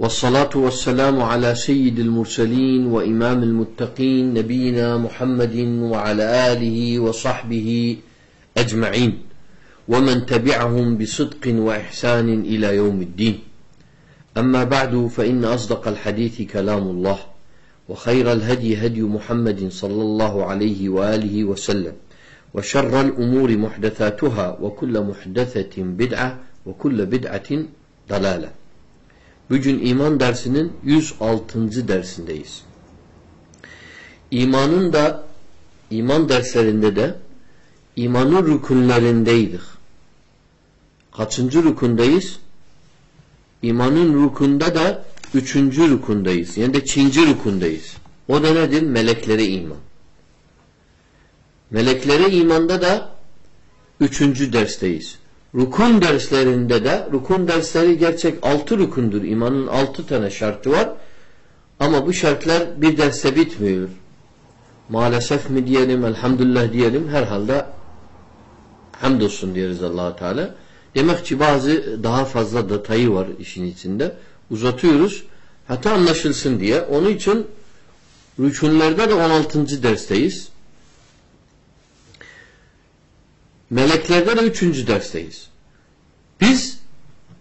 والصلاة والسلام على سيد المرسلين وإمام المتقين نبينا محمد وعلى آله وصحبه أجمعين. ومن تبعهم بصدق وإحسان إلى يوم الدين. أما بعد فإن أصدق الحديث كلام الله وخير الهدي هدي محمد صلى الله عليه وآله وسلم وشر الأمور محدثاتها وكل محدثة بدعة وكل بدعة ضلالة. Bugün iman dersinin 106. dersindeyiz. İmanın da iman derslerinde de imanın rükunlarındaydık. Kaçıncı rükundayız? İmanın rükunda da üçüncü rükundayız. Yani de çinci rükundayız. O da nedir? Meleklere iman. Meleklere imanda da üçüncü dersteyiz. Rukun derslerinde de rukun dersleri gerçek altı rukundur. İmanın altı tane şartı var. Ama bu şartlar bir derste bitmiyor. Maalesef mi diyelim, elhamdülillah diyelim, herhalde hamdolsun diyeriz allah Teala. Demek ki bazı daha fazla detayı var işin içinde. Uzatıyoruz. Hatta anlaşılsın diye. Onun için rükunlarda da 16. dersteyiz. Meleklerde de üçüncü dersteyiz. Biz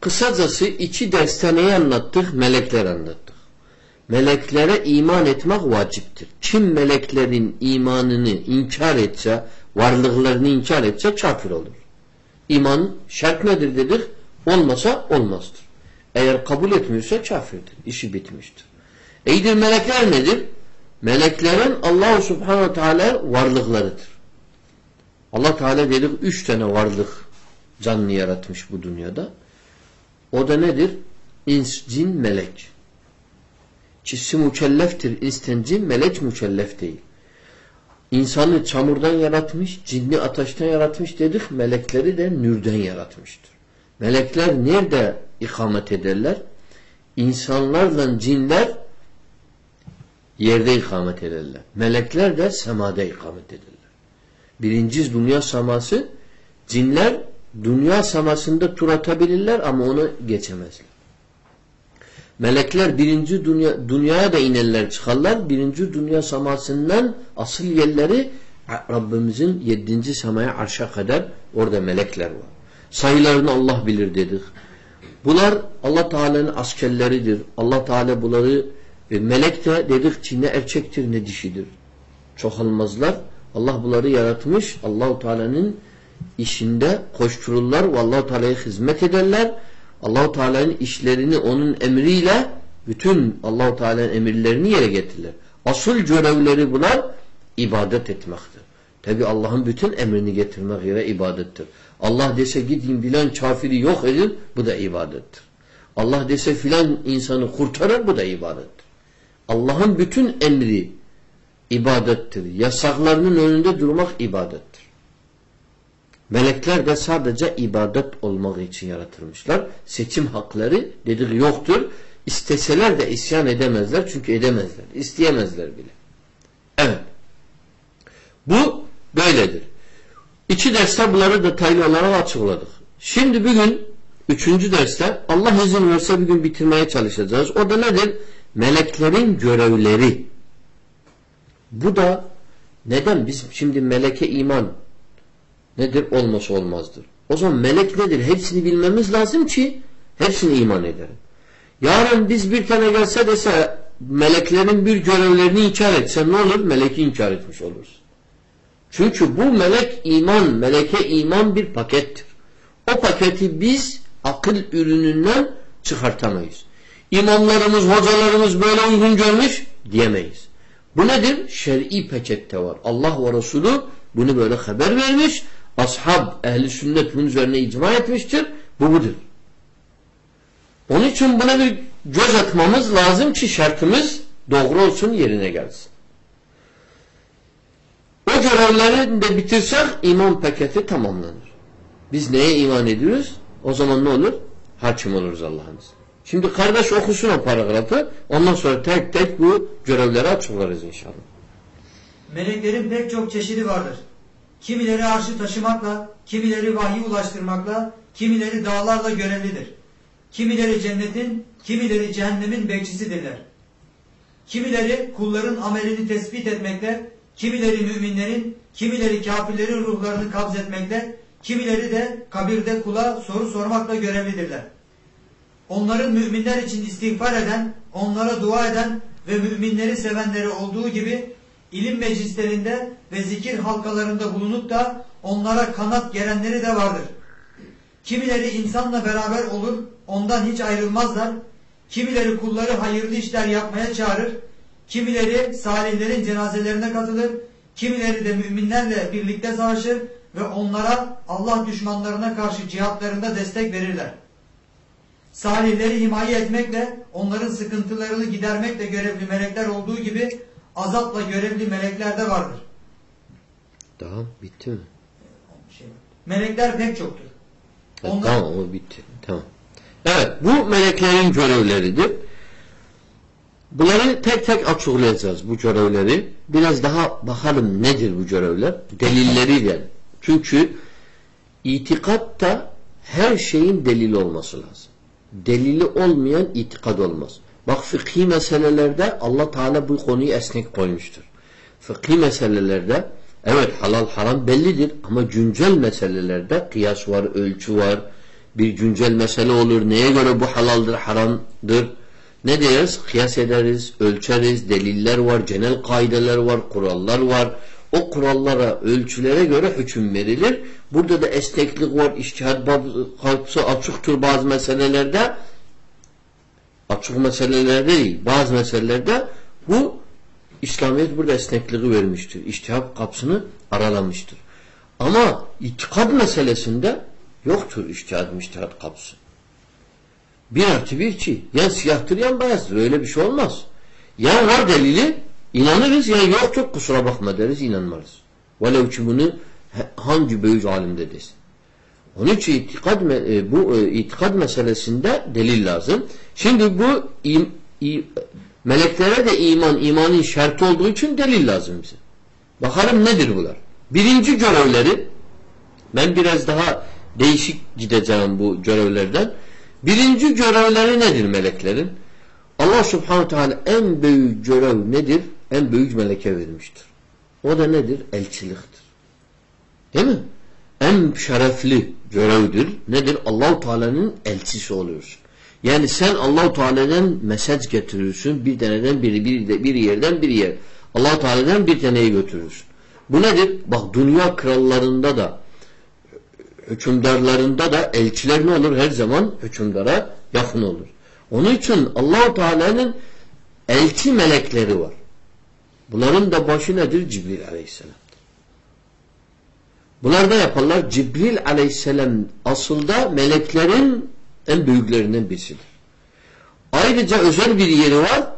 kısacası iki derste neyi anlattık? Melekler anlattık. Meleklere iman etmek vaciptir. Kim meleklerin imanını inkar etse, varlıklarını inkar etse kafir olur. İman şart nedir dedik? Olmasa olmazdır. Eğer kabul etmiyorsa kafirdir. İşi bitmiştir. Eydir melekler nedir? Meleklerin Allah Subhanahu Teala varlıklarıdır. Allah Teala dedik üç tane varlık canlı yaratmış bu dünyada. O da nedir? İns, cin, melek. Kişi mükelleftir. İnsten cin, melek mükellef değil. İnsanı çamurdan yaratmış, cinni ateşten yaratmış dedik. Melekleri de nürden yaratmıştır. Melekler nerede ikamet ederler? İnsanlarla cinler yerde ikamet ederler. Melekler de semada ikamet ederler. Birinci dünya saması cinler dünya samasında tur atabilirler ama onu geçemezler. Melekler birinci dünya, dünyaya da inerler çıkarlar. Birinci dünya samasından asıl yerleri Rabbimizin yedinci semaya arşa kadar orada melekler var. Sayılarını Allah bilir dedik. Bunlar Allah Teala'nın askerleridir. Allah Teala bunları e, melek de dedik ki ne erkektir ne dişidir. Çoğalmazlar. Allah bunları yaratmış. Allahu Teala'nın işinde koştururlar ve Allahu Teala'ya hizmet ederler. Allahu Teala'nın işlerini onun emriyle bütün Allahu Teala'nın emirlerini yere getirirler. Asıl görevleri bunlar ibadet etmektir. Tabi Allah'ın bütün emrini getirmek yere ibadettir. Allah dese gidin bilen kafiri yok edin bu da ibadettir. Allah dese filan insanı kurtarır bu da ibadettir. Allah'ın bütün emri ibadettir. Yasaklarının önünde durmak ibadettir. Melekler de sadece ibadet olmak için yaratılmışlar. Seçim hakları dedik yoktur. İsteseler de isyan edemezler. Çünkü edemezler. İsteyemezler bile. Evet. Bu böyledir. İki derste bunları detaylı olarak açıkladık. Şimdi bugün üçüncü derste Allah izin verse bir gün bitirmeye çalışacağız. O da nedir? Meleklerin görevleri. Bu da neden biz şimdi meleke iman nedir? Olması olmazdır. O zaman melek nedir? Hepsini bilmemiz lazım ki hepsini iman edelim. Yarın biz bir tane gelse dese meleklerin bir görevlerini inkar etse ne olur? Meleki inkar etmiş oluruz. Çünkü bu melek iman, meleke iman bir pakettir. O paketi biz akıl ürününden çıkartamayız. İmamlarımız, hocalarımız böyle uygun görmüş diyemeyiz. Bu nedir? Şer'i pakette var. Allah ve Resulü bunu böyle haber vermiş. Ashab, ehli sünnet bunun üzerine icma etmiştir. Bu budur. Onun için buna bir göz atmamız lazım ki şartımız doğru olsun yerine gelsin. O görevleri de bitirsek iman paketi tamamlanır. Biz neye iman ediyoruz? O zaman ne olur? Hakim oluruz Allah'ın izniyle. Şimdi kardeş okusun o paragrafı. Ondan sonra tek tek bu görevleri açıklarız inşallah. Meleklerin pek çok çeşidi vardır. Kimileri arşı taşımakla, kimileri vahiy ulaştırmakla, kimileri dağlarla görevlidir. Kimileri cennetin, kimileri cehennemin bekçisidirler. Kimileri kulların amelini tespit etmekle, kimileri müminlerin, kimileri kafirlerin ruhlarını kabzetmekle, kimileri de kabirde kula soru sormakla görevlidirler. Onların müminler için istiğfar eden, onlara dua eden ve müminleri sevenleri olduğu gibi ilim meclislerinde ve zikir halkalarında bulunup da onlara kanat gerenleri de vardır. Kimileri insanla beraber olur, ondan hiç ayrılmazlar. Kimileri kulları hayırlı işler yapmaya çağırır. Kimileri salihlerin cenazelerine katılır. Kimileri de müminlerle birlikte savaşır ve onlara Allah düşmanlarına karşı cihatlarında destek verirler. Salihleri himaye etmekle, onların sıkıntılarını gidermekle görevli melekler olduğu gibi azapla görevli melekler de vardır. Tamam bitti mi? Şey, melekler pek çoktur. Onlar- Tamam o bitti. Tamam. Evet bu meleklerin görevleridir. Bunları tek tek açıklayacağız bu görevleri. Biraz daha bakalım nedir bu görevler? Delilleriyle. Çünkü itikatta her şeyin delili olması lazım. Delili olmayan itikad olmaz. Bak fıkhi meselelerde Allah Teala bu konuyu esnek koymuştur. Fıkhi meselelerde evet halal haram bellidir ama güncel meselelerde kıyas var, ölçü var. Bir güncel mesele olur. Neye göre bu halaldır, haramdır? Ne deriz? Kıyas ederiz, ölçeriz, deliller var, genel kaideler var, kurallar var. O kurallara, ölçülere göre hüküm verilir. Burada da esneklik var, iştihat kapısı açıktır bazı meselelerde. Açık meselelerde değil, bazı meselelerde bu İslamiyet burada esnekliği vermiştir. İştihap kapısını aralamıştır. Ama itikad meselesinde yoktur iştihat müştihat kapısı. Bir artı bir iki. Ya siyahtır ya beyazdır. Öyle bir şey olmaz. Ya var delili inanırız ya yoktur kusura bakma deriz inanmarız. Velev ki bunu hangi büyük alimde desin. Onun için itikad, me- bu e, itikad meselesinde delil lazım. Şimdi bu meleklere de iman, imanın şartı olduğu için delil lazım bize. Bakalım nedir bunlar? Birinci görevleri ben biraz daha değişik gideceğim bu görevlerden. Birinci görevleri nedir meleklerin? Allah subhanahu teala en büyük görev nedir? En büyük meleke vermiştir. O da nedir? Elçiliktir. Değil mi? En şerefli görevdir. Nedir? Allahu Teala'nın elçisi oluyorsun. Yani sen Allahu Teala'dan mesaj getiriyorsun. Bir taneden biri bir, bir yerden bir yer. Allahu Teala'dan bir taneyi götürürsün. Bu nedir? Bak dünya krallarında da hükümdarlarında da elçiler ne olur? Her zaman hükümdara yakın olur. Onun için Allahu Teala'nın elçi melekleri var. Bunların da başı nedir? Cibril Aleyhisselam. Bunlar da yaparlar. Cibril Aleyhisselam asılda meleklerin en büyüklerinden birisidir. Ayrıca özel bir yeri var.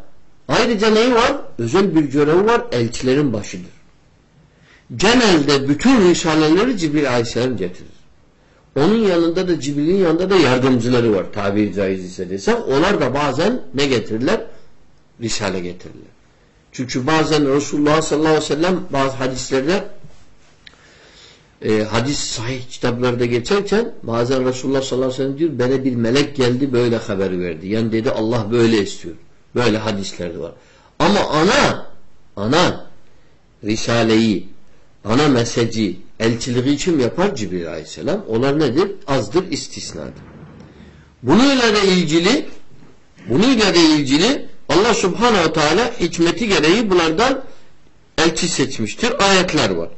Ayrıca neyi var? Özel bir görevi var. Elçilerin başıdır. Genelde bütün risaleleri Cibril Aleyhisselam getirir. Onun yanında da Cibril'in yanında da yardımcıları var. Tabiri caiz ise desem. Onlar da bazen ne getirirler? Risale getirirler. Çünkü bazen Resulullah sallallahu aleyhi ve sellem bazı hadislerde e, hadis sahih kitaplarda geçerken bazen Resulullah sallallahu aleyhi ve sellem diyor bana bir melek geldi böyle haber verdi. Yani dedi Allah böyle istiyor. Böyle hadislerde var. Ama ana ana Risaleyi ana mesajı elçiliği kim yapar? Cibril aleyhisselam. Onlar nedir? Azdır, istisnadır. Bununla da ilgili bununla da ilgili Allah subhanehu teala hikmeti gereği bunlardan elçi seçmiştir. Ayetler var.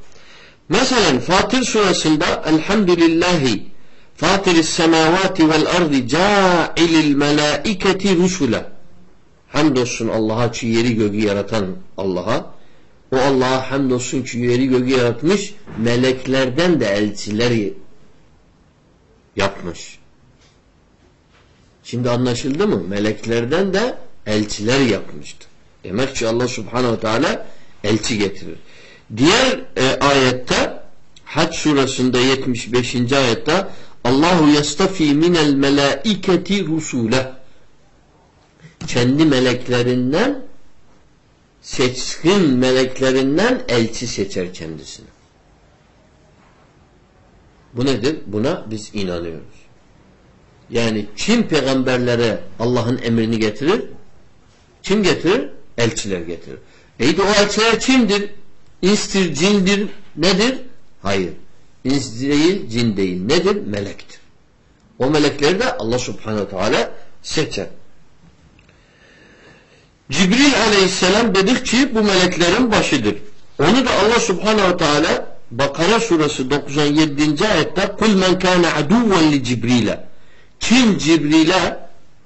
Mesela Fatır suresinde Elhamdülillahi Fatiris semavati vel ardi ca'ilil melaiketi rusula Hamdolsun Allah'a ki yeri göğü yaratan Allah'a o Allah'a hamdolsun ki yeri göğü yaratmış meleklerden de elçiler yapmış. Şimdi anlaşıldı mı? Meleklerden de elçiler yapmıştır. Demek ki Allah subhanehu teala elçi getirir. Diğer e, ayette Hac surasında 75. ayette Allahu yastafi minel melaiketi rusule kendi meleklerinden seçkin meleklerinden elçi seçer kendisine. Bu nedir? Buna biz inanıyoruz. Yani kim peygamberlere Allah'ın emrini getirir? Kim getirir? Elçiler getirir. E o elçiler kimdir? İnstir, cindir, nedir? Hayır. İns değil, cin değil. Nedir? Melektir. O melekleri de Allah subhanehu teala seçer. Cibril aleyhisselam dedik ki bu meleklerin başıdır. Onu da Allah subhanehu teala Bakara suresi 97. ayette kul men kâne aduven li Cibril'e kim Cibril'e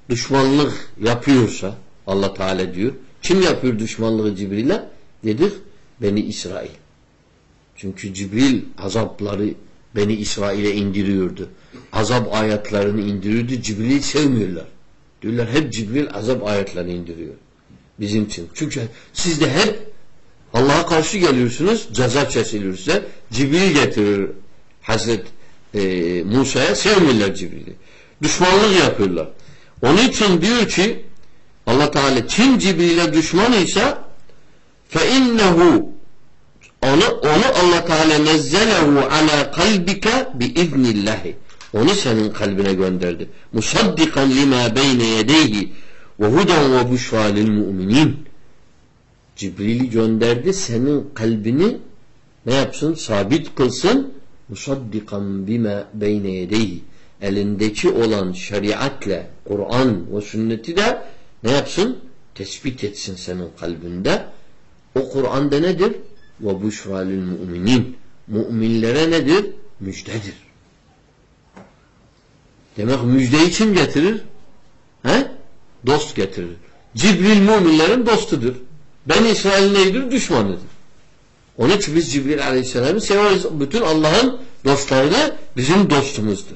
düşmanlık yapıyorsa Allah Teala diyor. Kim yapıyor düşmanlığı Cibril'e? Dedik Beni İsrail. Çünkü Cibril azapları Beni İsrail'e indiriyordu. Azap ayetlerini indiriyordu. Cibril'i sevmiyorlar. Diyorlar hep Cibril azap ayetlerini indiriyor. Bizim için. Çünkü siz de hep Allah'a karşı geliyorsunuz. Ceza kesilirse Cibril getirir Hazret e, Musa'ya sevmiyorlar Cibril'i. Düşmanlık yapıyorlar. Onun için diyor ki Allah Teala kim Cibril'e düşman ise fe innehu onu, onu Allah Teala nezzelehu ala kalbike bi iznillahi. Onu senin kalbine gönderdi. Musaddikan lima beyne yedeyhi ve huden ve buşra lil mu'minin. Cibril'i gönderdi senin kalbini ne yapsın? Sabit kılsın. Musaddikan bima beyne yedeyhi. Elindeki olan şeriatla Kur'an ve sünneti de ne yapsın? Tespit etsin senin kalbinde. O Kur'an'da nedir? Ve buşra lil mu'minin. Müminlere nedir? Müjdedir. Demek müjdeyi kim getirir? He? Dost getirir. Cibril müminlerin dostudur. Ben İsrail neydir? Düşmanıdır. Onun için biz Cibril Aleyhisselam'ı severiz. Bütün Allah'ın dostları da bizim dostumuzdur.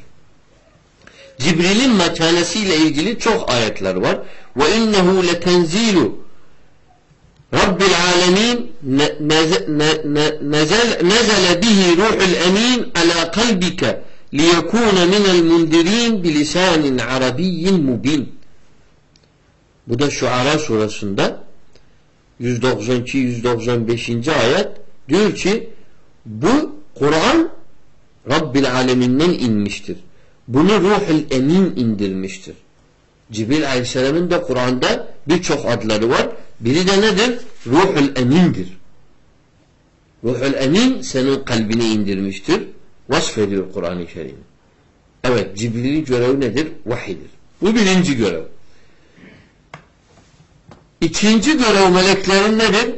Cibril'in mekanesiyle ilgili çok ayetler var. Ve innehu letenzilu Rabbil alemin nezele bihi ruhul emin ala kalbike liyekune minel mundirin bilisanin arabiyyin mubin. Bu da Şuara surasında 192-195. ayet diyor ki bu Kur'an Rabbil aleminden inmiştir. Bunu ruhul emin indirmiştir. Cibril aleyhisselamın da Kur'an'da birçok adları var. Biri de nedir? Ruhul emindir. Ruhul emin senin kalbini indirmiştir. Vasfediyor Kur'an-ı Kerim. Evet Cibril'in görevi nedir? Vahidir. Bu birinci görev. İkinci görev meleklerin nedir?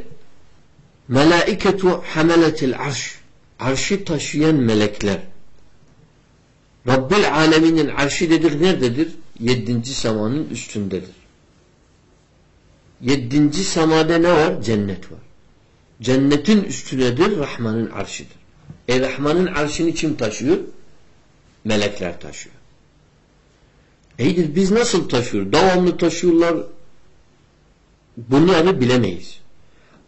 Melaiketu hameletil arş. Arşı taşıyan melekler. Rabbil aleminin arşi dedik nerededir? Yedinci semanın üstündedir. Yedinci semada ne var? Cennet var. Cennetin üstünedir Rahman'ın arşidir. E Rahman'ın arşini kim taşıyor? Melekler taşıyor. İyidir biz nasıl taşıyoruz? Devamlı taşıyorlar. Bunları bilemeyiz.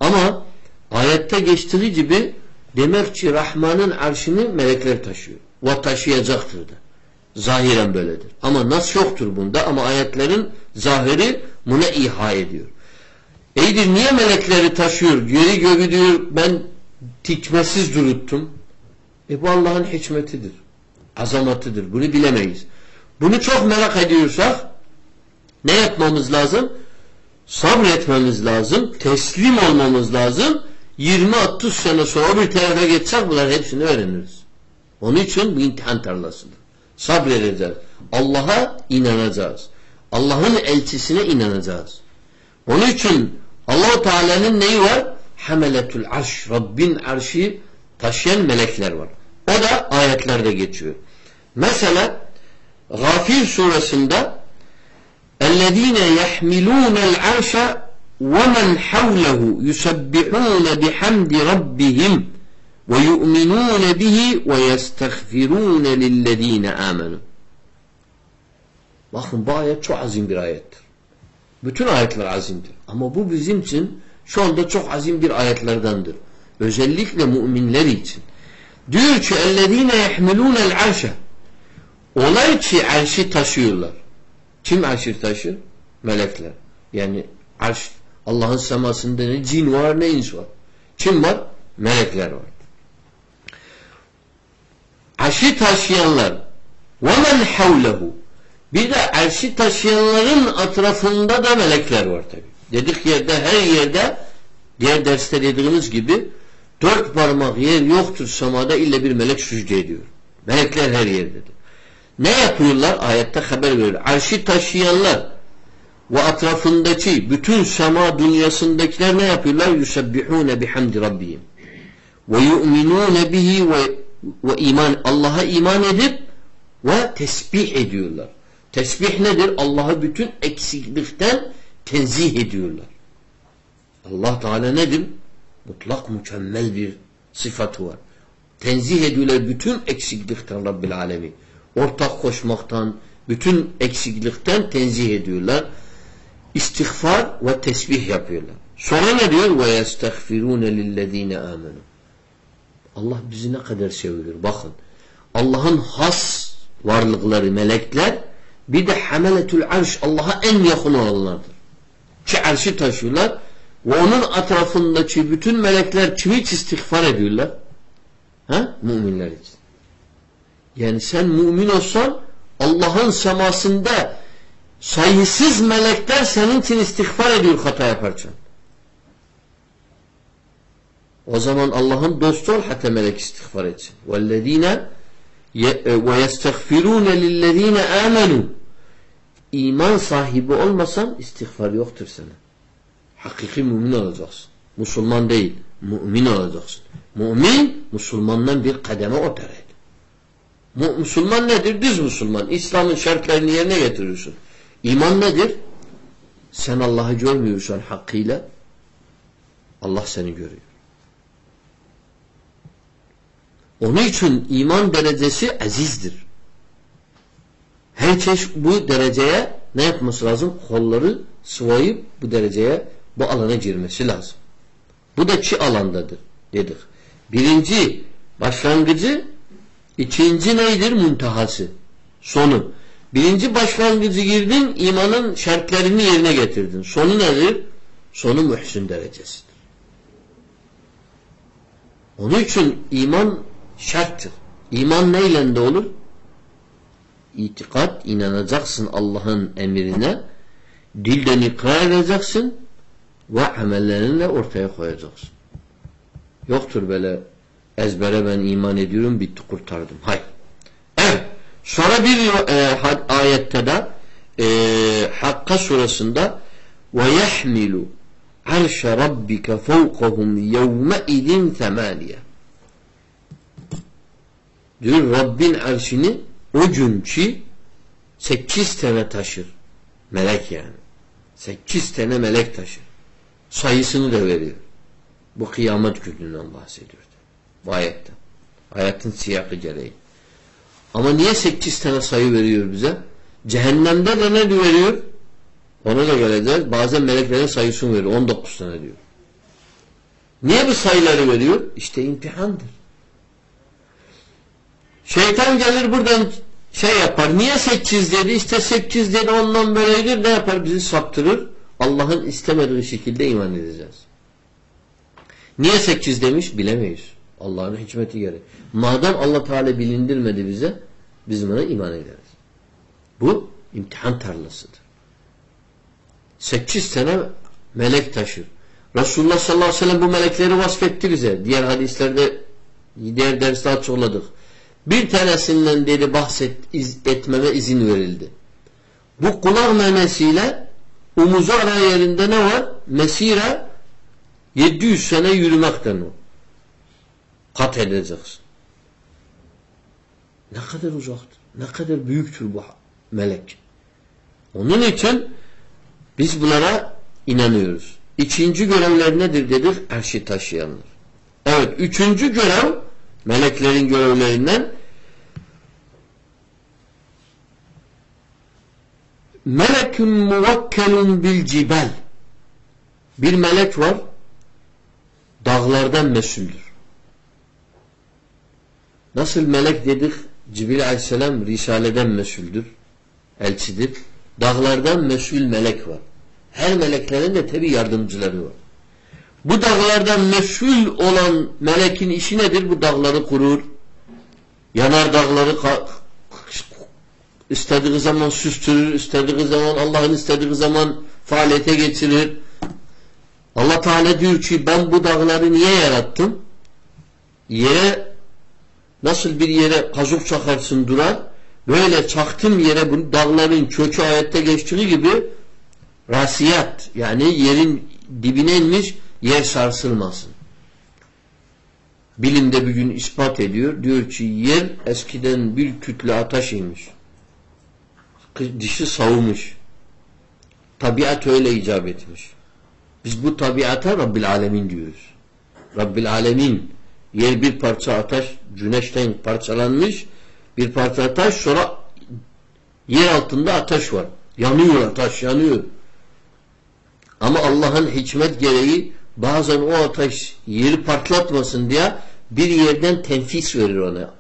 Ama ayette geçtiği gibi demek ki Rahman'ın arşini melekler taşıyor. Ve taşıyacaktır da. Zahiren böyledir. Ama nas yoktur bunda ama ayetlerin zahiri buna iha ediyor. İyidir niye melekleri taşıyor? Geri göğü diyor ben tikmesiz duruttum. E bu Allah'ın hikmetidir. Azamatıdır. Bunu bilemeyiz. Bunu çok merak ediyorsak ne yapmamız lazım? Sabretmemiz lazım. Teslim olmamız lazım. 20-30 sene sonra bir tarafa geçsek bunların hepsini öğreniriz. Onun için bu imtihan tarlasıdır. Sabredeceğiz. Allah'a inanacağız. Allah'ın elçisine inanacağız. Onun için allah Teala'nın neyi var? Hameletul arş. Rabbin arşi taşıyan melekler var. O da ayetlerde geçiyor. Mesela Gafir suresinde اَلَّذ۪ينَ يَحْمِلُونَ الْعَرْشَ وَمَنْ حَوْلَهُ يُسَبِّحُونَ بِحَمْدِ رَبِّهِمْ وَيُؤْمِنُونَ بِهِ وَيَسْتَغْفِرُونَ لِلَّذ۪ينَ آمَنُوا Bakın bu ayet çok azim bir ayettir. Bütün ayetler azimdir. Ama bu bizim için şu anda çok azim bir ayetlerdendir. Özellikle müminler için. Diyor ki اَلَّذ۪ينَ يَحْمِلُونَ الْعَرْشَ Olay ki arşı taşıyorlar. Kim arşı taşır? Melekler. Yani arş Allah'ın semasında ne cin var ne ins var. Kim var? Melekler var. Arşı taşıyanlar وَمَنْ حَوْلَهُ Bir de arşı taşıyanların etrafında da melekler var tabi. Dedik yerde her yerde diğer derste dediğimiz gibi dört parmak yer yoktur semada illa bir melek sücde ediyor. Melekler her yerdedir. Ne yapıyorlar? Ayette haber veriyor. Arşı taşıyanlar ve etrafındaki bütün sema dünyasındakiler ne yapıyorlar? Yusabbihune bihamdi rabbihim. Ve yu'minune bihi ve, ve iman Allah'a iman edip ve tesbih ediyorlar. Tesbih nedir? Allah'ı bütün eksiklikten tenzih ediyorlar. Allah Teala nedir? Mutlak mükemmel bir sıfatı var. Tenzih ediyorlar bütün eksiklikten Rabbil Alemin. Ortak koşmaktan, bütün eksiklikten tenzih ediyorlar. İstiğfar ve tesbih yapıyorlar. Sonra ne diyor? Yestagfirune lillezine amenu. Allah bizi ne kadar seviyor. Bakın. Allah'ın has varlıkları melekler bir de hameletül arş Allah'a en yakın olanlardır. Ki arşı taşıyorlar ve onun etrafındaki bütün melekler kimi istiğfar ediyorlar? Ha? Müminler için. Yani sen mümin olsan Allah'ın semasında sayısız melekler senin için istiğfar ediyor hata yaparken. O zaman Allah'ın dostu ol hatta melek istiğfar etsin. وَالَّذ۪ينَ وَيَسْتَغْفِرُونَ لِلَّذ۪ينَ آمَنُوا İman sahibi olmasan istiğfar yoktur sana. Hakiki mümin olacaksın. Müslüman değil. Mümin olacaksın. Mümin, Müslümandan bir kademe öteredir. Müslüman nedir? Düz Müslüman. İslam'ın şartlarını yerine getiriyorsun. İman nedir? Sen Allah'ı görmüyorsan hakkıyla Allah seni görüyor. Onun için iman derecesi azizdir. Herkes bu dereceye ne yapması lazım? Kolları sıvayıp bu dereceye bu alana girmesi lazım. Bu da iki alandadır dedik. Birinci başlangıcı ikinci neydir? Muntahası. Sonu. Birinci başlangıcı girdin imanın şartlarını yerine getirdin. Sonu nedir? Sonu mühsün derecesidir. Onun için iman şarttır. İman neyle de olur? İtikat, inanacaksın Allah'ın emrine, dilden ikrar edeceksin ve amellerinle ortaya koyacaksın. Yoktur böyle ezbere ben iman ediyorum bitti kurtardım. Hayır. Evet. Sonra bir e, ayette de e, Hakka yahmilu arşa rabbike fevkahum yevme idin temaniye diyor Rabbin arşini o günkü sekiz tane taşır. Melek yani. Sekiz tane melek taşır. Sayısını da veriyor. Bu kıyamet gününden bahsediyor. Bu ayette. Ayetin siyakı gereği. Ama niye sekiz tane sayı veriyor bize? Cehennemde de ne veriyor? Ona da geleceğiz. Bazen meleklerin sayısını veriyor. On dokuz tane diyor. Niye bu sayıları veriyor? İşte imtihandır. Şeytan gelir buradan şey yapar. Niye sekiz dedi? İşte sekiz dedi ondan böyledir. Ne yapar? Bizi saptırır. Allah'ın istemediği şekilde iman edeceğiz. Niye sekiz demiş? Bilemeyiz. Allah'ın hikmeti gereği. Madem Allah Teala bilindirmedi bize biz buna iman ederiz. Bu imtihan tarlasıdır. Sekiz tane melek taşır. Resulullah sallallahu aleyhi ve sellem bu melekleri vasfetti bize. Diğer hadislerde diğer derste açıkladık. Bir tanesinden dedi bahset iz, etmeme izin verildi. Bu kulak memesiyle omuzu ara yerinde ne var? Mesire 700 sene yürümekten o. Kat edeceksin. Ne kadar uzaktır. Ne kadar büyüktür bu melek. Onun için biz bunlara inanıyoruz. İkinci görevler nedir dedik? Erşi taşıyanlar. Evet. Üçüncü görev meleklerin görevlerinden melekun muvakkelun bil cibel bir melek var dağlardan mesuldür. Nasıl melek dedik Cibril aleyhisselam risaleden mesuldür. Elçidir. Dağlardan mesul melek var. Her meleklerin de tabi yardımcıları var. Bu dağlardan mesul olan melekin işi nedir? Bu dağları kurur. Yanar dağları istediği zaman süstürür, istediği zaman Allah'ın istediği zaman faaliyete geçirir. Allah Teala diyor ki ben bu dağları niye yarattım? Yere nasıl bir yere kazık çakarsın durar böyle çaktım yere bu dağların kökü ayette geçtiği gibi rasiyat yani yerin dibine inmiş yer sarsılmasın. Bilimde bir gün ispat ediyor. Diyor ki yer eskiden bir kütle ateş imiş. Dişi savumuş. Tabiat öyle icap etmiş. Biz bu tabiata Rabbil Alemin diyoruz. Rabbil Alemin yer bir parça ateş güneşten parçalanmış bir parça ateş sonra yer altında ateş var. Yanıyor ateş yanıyor. Ama Allah'ın hikmet gereği bazen o ateş yeri patlatmasın diye bir yerden tenfis verir ona.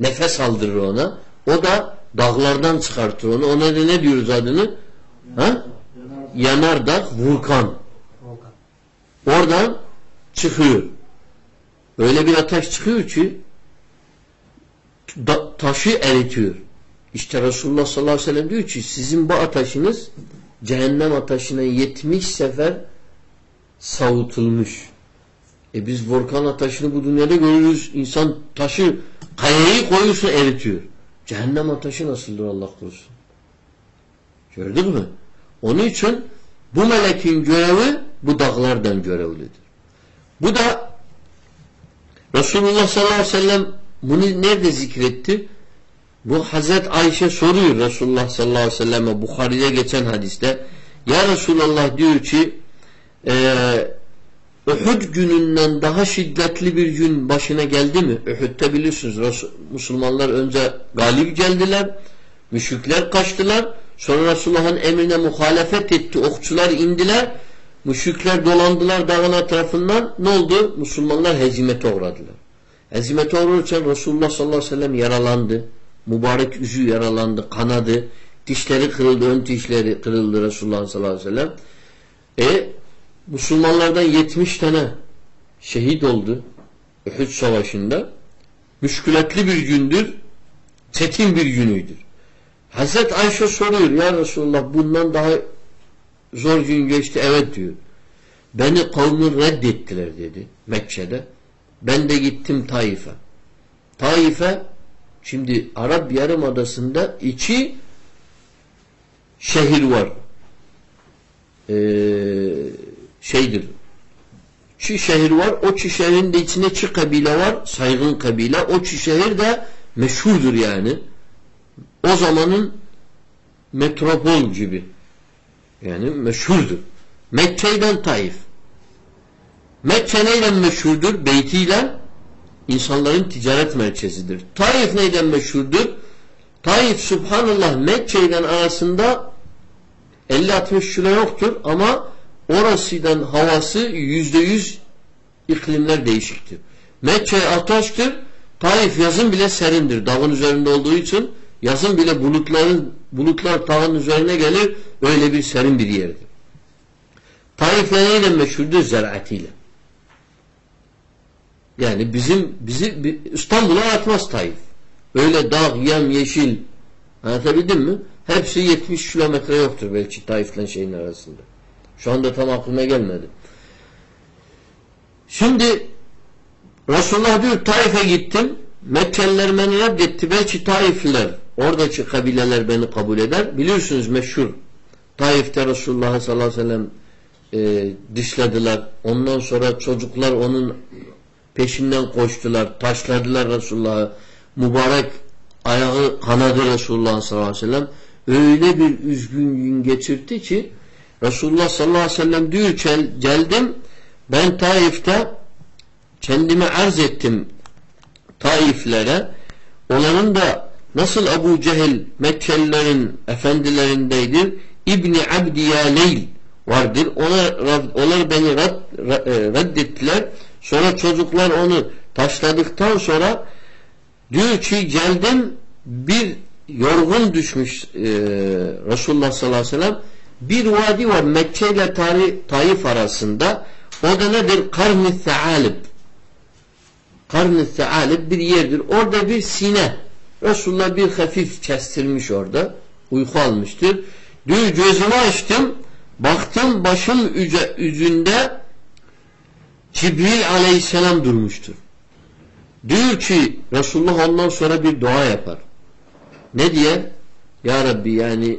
Nefes aldırır ona. O da dağlardan çıkartır onu. Ona da ne diyoruz adını? Ha? Yanardağ, vulkan. Oradan çıkıyor. Öyle bir ateş çıkıyor ki da, taşı eritiyor. İşte Resulullah sallallahu aleyhi ve sellem diyor ki sizin bu ateşiniz cehennem ateşine 70 sefer savutulmuş. E biz volkan ateşini bu dünyada görürüz. İnsan taşı kayayı koyuyorsa eritiyor. Cehennem ateşi nasıldır Allah korusun? Gördük mü? Onun için bu melekin görevi bu dağlardan görevlidir. Bu da Resulullah sallallahu aleyhi ve sellem bunu nerede zikretti? Bu Hazret Ayşe soruyor Resulullah sallallahu aleyhi ve selleme Bukhari'de geçen hadiste. Ya Resulullah diyor ki e, Uhud gününden daha şiddetli bir gün başına geldi mi? Uhud'da bilirsiniz Müslümanlar önce galip geldiler. Müşrikler kaçtılar. Sonra Resulullah'ın emrine muhalefet etti. Okçular indiler. Müşrikler dolandılar dağın etrafından. Ne oldu? Müslümanlar hezimete uğradılar. Hezimete uğrarken Resulullah sallallahu aleyhi ve sellem yaralandı. Mübarek yüzü yaralandı, kanadı. Dişleri kırıldı, ön dişleri kırıldı Resulullah sallallahu aleyhi ve sellem. E Müslümanlardan 70 tane şehit oldu. Uhud savaşında. Müşkületli bir gündür. Çetin bir günüydür. Hazret Ayşe soruyor ya Resulullah bundan daha zor gün geçti. Evet diyor. Beni kavmin reddettiler dedi Mekke'de. Ben de gittim Taif'e. Taif'e şimdi Arap Yarımadası'nda iki şehir var. Ee, şeydir. Çi şehir var. O çi şehrin de içinde çi kabile var. Saygın kabile. O çi şehir de meşhurdur yani. O zamanın metropol gibi. Yani meşhurdur. Mekke'den Taif. Mekke neyle meşhurdur? Beytiyle insanların ticaret merkezidir. Taif neyden meşhurdur? Taif subhanallah Mekke ile arasında 50-60 kilo yoktur ama orasından havası yüzde yüz iklimler değişiktir. Mekke ataştır. Taif yazın bile serindir. Dağın üzerinde olduğu için yazın bile bulutların bulutlar dağın üzerine gelir. Öyle bir serin bir yerdir. Taif neyle meşhurdur? Zeraatiyle. Yani bizim bizi İstanbul'a atmaz Taif. Öyle dağ, yem, yeşil anlatabildim mi? Hepsi 70 kilometre yoktur belki Taif'le şeyin arasında. Şu anda tam aklıma gelmedi. Şimdi Resulullah diyor Taif'e gittim. Mekkeliler beni reddetti. Belki Taifliler, oradaki kabileler beni kabul eder. Biliyorsunuz meşhur. Taif'te Resulullah sallallahu aleyhi ve sellem e, dişlediler. Ondan sonra çocuklar onun peşinden koştular. Taşladılar Resulullah'ı. Mübarek ayağı kanadı Resulullah sallallahu aleyhi ve sellem. Öyle bir üzgün gün geçirdi ki Resulullah sallallahu aleyhi ve sellem diyor geldim ben Taif'te kendimi arz ettim Taiflere onların da Nasıl Ebu Cehil Mekkelilerin efendilerindeydir. İbni Abdi Yaleyl vardır. Onlar, onlar beni e, reddettiler. Sonra çocuklar onu taşladıktan sonra diyor ki geldim bir yorgun düşmüş e, Resulullah sallallahu aleyhi ve sellem bir vadi var Mekke ile Taif arasında o da nedir? Karn-ı Sealib Karn-ı Sealib bir yerdir. Orada bir sine Resulullah bir hafif kestirmiş orada. Uyku almıştır. Diyor gözümü açtım. Baktım başım yüzünde Cibril aleyhisselam durmuştur. Diyor ki Resulullah ondan sonra bir dua yapar. Ne diye? Ya Rabbi yani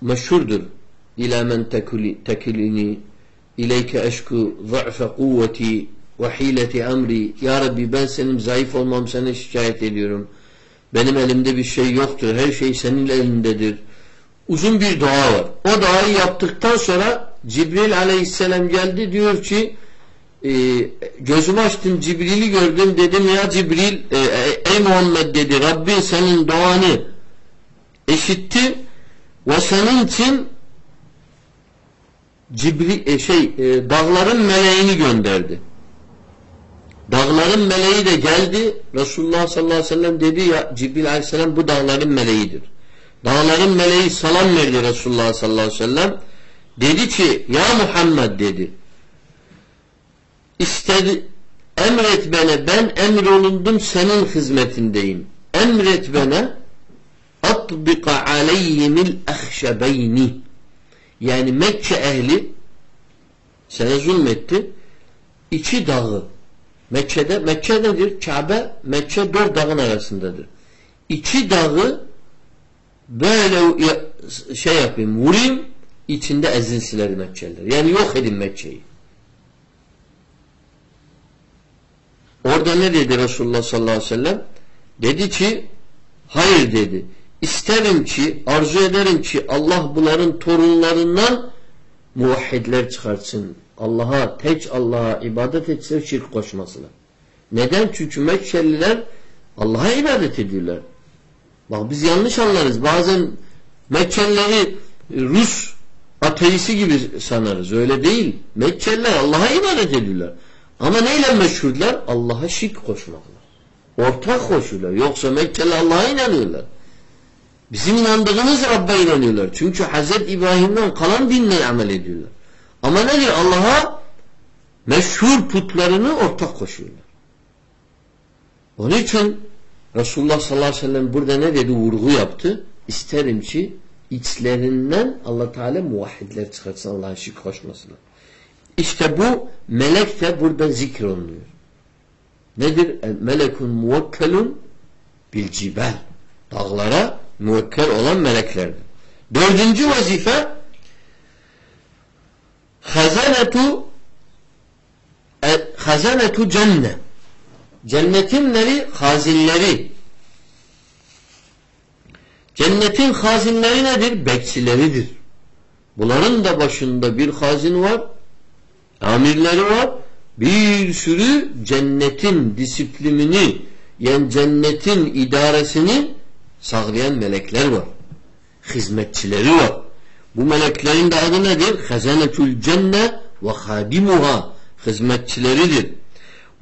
meşhurdur. İlâ men tekilini ileyke eşku za'fe kuvveti ve hileti emri. Ya Rabbi ben senin zayıf olmam sana şikayet ediyorum. Benim elimde bir şey yoktur. Her şey senin elindedir. Uzun bir dua var. O duayı yaptıktan sonra Cibril aleyhisselam geldi diyor ki e, gözümü açtım Cibril'i gördüm dedim ya Cibril e, e ey Muhammed dedi Rabbin senin duanı eşitti ve senin için Cibril e, şey e, dağların meleğini gönderdi. Dağların meleği de geldi. Resulullah sallallahu aleyhi ve sellem dedi ya Cibril aleyhisselam bu dağların meleğidir. Dağların meleği salam verdi Resulullah sallallahu aleyhi ve sellem. Dedi ki ya Muhammed dedi. İstedi emret bana ben emrolundum senin hizmetindeyim. Emret bana atbika aleyhimil ahşebeyni yani Mekke ehli sana zulmetti iki dağı Mekke'de Mekke nedir? Kabe Mekke dört dağın arasındadır. İki dağı böyle şey yapayım vurayım içinde ezilsiler Mekkeliler. Yani yok edin Mekke'yi. Orada ne dedi Resulullah sallallahu aleyhi ve sellem? Dedi ki hayır dedi. İsterim ki arzu ederim ki Allah bunların torunlarından muvahhidler çıkartsın. Allah'a, tek Allah'a ibadet etse şirk koşmasına. Neden? Çünkü Mekkeliler Allah'a ibadet ediyorlar. Bak biz yanlış anlarız. Bazen Mekkelileri Rus ateisti gibi sanarız. Öyle değil. Mekkeliler Allah'a ibadet ediyorlar. Ama neyle meşhurlar? Allah'a şirk koşmakla. Ortak koşuyorlar. Yoksa Mekkeli Allah'a inanıyorlar. Bizim inandığımız Rabb'a inanıyorlar. Çünkü Hz. İbrahim'den kalan dinle amel ediyorlar. Ama nedir? Allah'a meşhur putlarını ortak koşuyorlar. Onun için Resulullah sallallahu aleyhi ve sellem burada ne dedi? Vurgu yaptı. İsterim ki içlerinden Allah Teala muvahhidler çıkartsın Allah'a şirk koşmasına. İşte bu melek de burada zikrolunuyor. Nedir? Melekun muvekkelun bil cibel. Dağlara muvekkel olan meleklerdir. Dördüncü vazife hazanetu e, hazanetu cennet. Cennetin neri? Hazinleri. Cennetin hazinleri nedir? Bekçileridir. Bunların da başında bir hazin var. Amirleri var. Bir sürü cennetin disiplinini yani cennetin idaresini sağlayan melekler var. Hizmetçileri var. Bu meleklerin de adı nedir? Hazanetul cenne ve hadimuha. Hizmetçileridir.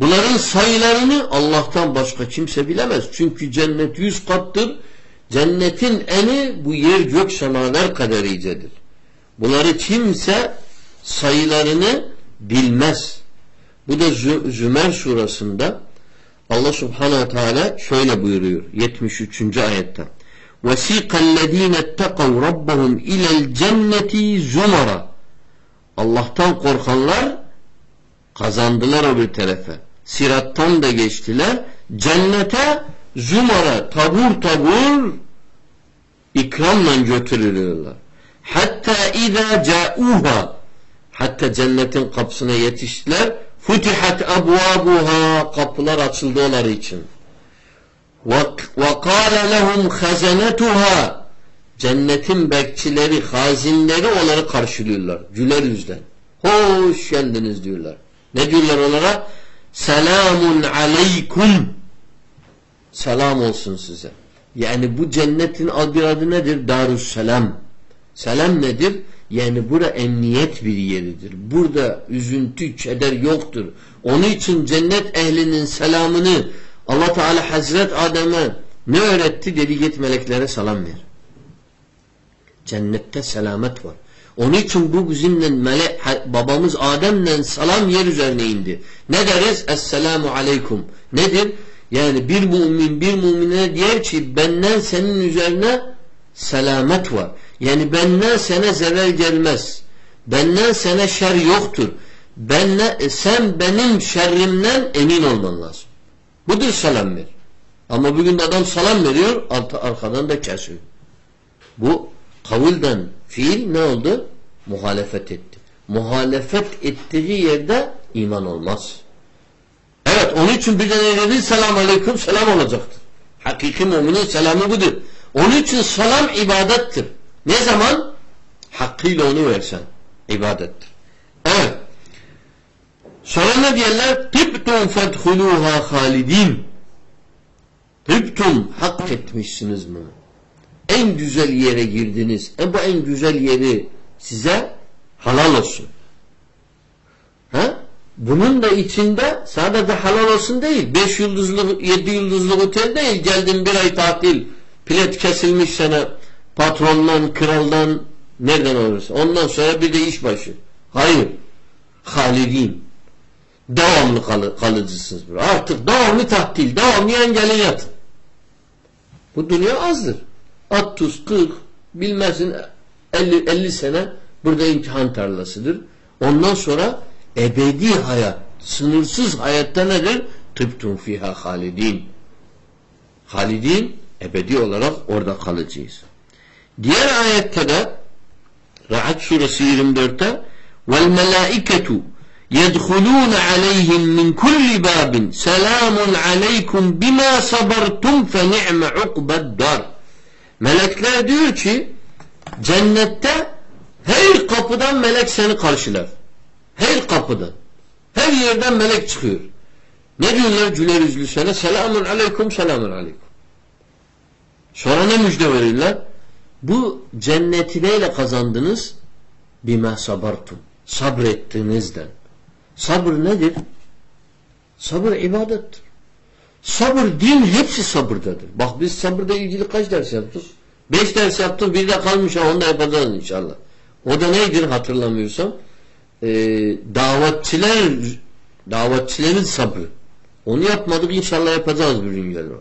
Bunların sayılarını Allah'tan başka kimse bilemez. Çünkü cennet yüz kattır. Cennetin eni bu yer gök semalar kadar icedir. Bunları kimse sayılarını bilmez. Bu da Zümer surasında Allah subhanahu teala şöyle buyuruyor 73. ayette. وَسِيقَ الَّذ۪ينَ اتَّقَوْ رَبَّهُمْ اِلَى الْجَنَّةِ زُمَرًا Allah'tan korkanlar kazandılar o bir tarafa. Sirattan da geçtiler. Cennete zumara tabur tabur ikramla götürülüyorlar. Hatta اِذَا جَاءُوهَا Hatta cennetin kapısına yetiştiler. Futihat abwabuha kapılar açıldı onları için. Ve kâle lehum hazanetuha cennetin bekçileri, hazinleri onları karşılıyorlar. Güler yüzden. Hoş geldiniz diyorlar. Ne diyorlar onlara? Selamun aleykum. Selam olsun size. Yani bu cennetin bir adı nedir? Darusselam. Selam nedir? Yani bura emniyet bir yeridir. Burada üzüntü, keder yoktur. Onun için cennet ehlinin selamını Allah Teala Hazret Adem'e ne öğretti? Dedi git meleklere selam ver. Cennette selamet var. Onun için bu bizimle melek, babamız Adem'le selam yer üzerine indi. Ne deriz? Esselamu aleyküm. Nedir? Yani bir mümin bir mümine diyor ki benden senin üzerine selamet var. Yani benden sana zarar gelmez. Benden sana şer yoktur. Benle, sen benim şerrimden emin olman lazım. Budur selam ver. Ama bugün adam selam veriyor arkadan da kesiyor. Bu kavulden fiil ne oldu? Muhalefet etti. Muhalefet ettiği yerde iman olmaz. Evet onun için bir de ne dedi? Selam aleyküm selam olacaktır. Hakiki müminin selamı budur. Onun için selam ibadettir. Ne zaman? Hakkıyla onu versen. ibadettir. Evet. Sonra ne diyorlar? Tıptum fedhuluha halidin. Tıptum hak etmişsiniz bunu. En güzel yere girdiniz. E bu en güzel yeri size halal olsun. Ha? Bunun da içinde sadece halal olsun değil. Beş yıldızlı, yedi yıldızlı otel değil. Geldin bir ay tatil. Pilet kesilmiş sana patrondan, kraldan nereden olursa. Ondan sonra bir de iş başı. Hayır. Halidin. Devamlı kalı, kalıcısınız. Artık devamlı tatil. Devamlı yan gelin yatın. Bu dünya azdır. 30, 40 bilmezsin 50, 50 sene burada imtihan tarlasıdır. Ondan sonra ebedi hayat, sınırsız hayatta nedir? Tıptun fiha halidin. Halidin ebedi olarak orada kalacağız. Diğer ayette de Rahat suresi 24'te vel melaiketu yedhulun aleyhim min kulli babin selamun aleykum bima sabartum fe ni'me ukbeddar melekler diyor ki cennette her kapıdan melek seni karşılar. Her kapıda her yerden melek çıkıyor. Ne diyorlar güler yüzlü sana selamun aleykum selamun aleykum. Sonra ne müjde verirler? Bu cenneti neyle kazandınız? Bima sabartum. Sabrettiğinizden. Sabır nedir? Sabır ibadettir. Sabır din hepsi sabırdadır. Bak biz sabırda ilgili kaç ders yaptık? Beş ders yaptık bir de kalmış onu da yapacağız inşallah. O da neydir hatırlamıyorsam? Ee, davetçiler davetçilerin sabrı. Onu yapmadık inşallah yapacağız bir gün gelir.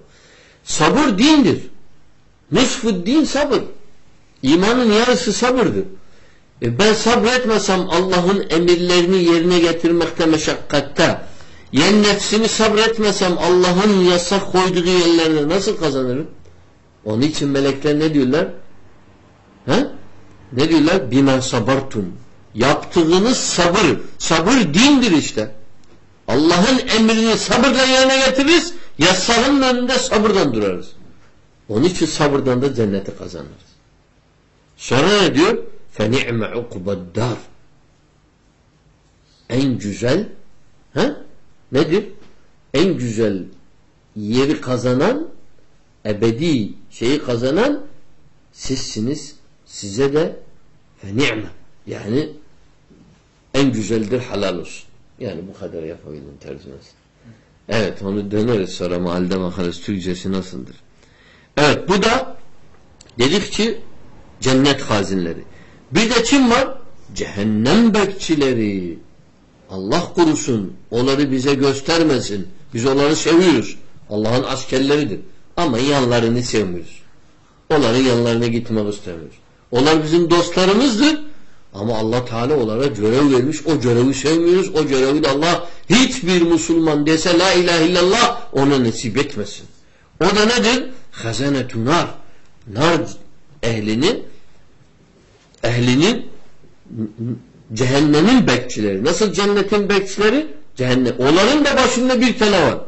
Sabır dindir. Nisfü din sabır. İmanın yarısı sabırdır. E ben sabretmesem Allah'ın emirlerini yerine getirmekte meşakkatte yen nefsimi sabretmesem Allah'ın yasak koyduğu yerlerde nasıl kazanırım? Onun için melekler ne diyorlar? He? Ne diyorlar? Bima sabartum. Yaptığınız sabır. Sabır dindir işte. Allah'ın emrini sabırla yerine getiririz. Yasağın önünde sabırdan durarız. Onun için sabırdan da cenneti kazanırız. Sonra ne diyor? فَنِعْمَ عُقْبَ الدَّارِ En güzel he? nedir? En güzel yeri kazanan ebedi şeyi kazanan sizsiniz. Size de feni'me yani en güzeldir halal olsun. Yani bu kadar yapabildim tercümesi. Evet onu döneriz sonra mahallede bakarız Türkçesi nasıldır. Evet bu da dedik ki cennet hazinleri. Bir de kim var? Cehennem bekçileri. Allah kurusun. Onları bize göstermesin. Biz onları seviyoruz. Allah'ın askerleridir. Ama yanlarını sevmiyoruz. Onların yanlarına gitmek istemiyoruz. Onlar bizim dostlarımızdır. Ama Allah Teala onlara görev vermiş. O görevi sevmiyoruz. O görevi de Allah hiçbir Müslüman dese la ilahe illallah ona nasip etmesin. O da nedir? Hazanetu nar. Nar ehlini ehlinin cehennemin bekçileri. Nasıl cennetin bekçileri? Cehennem. Onların da başında bir tane var.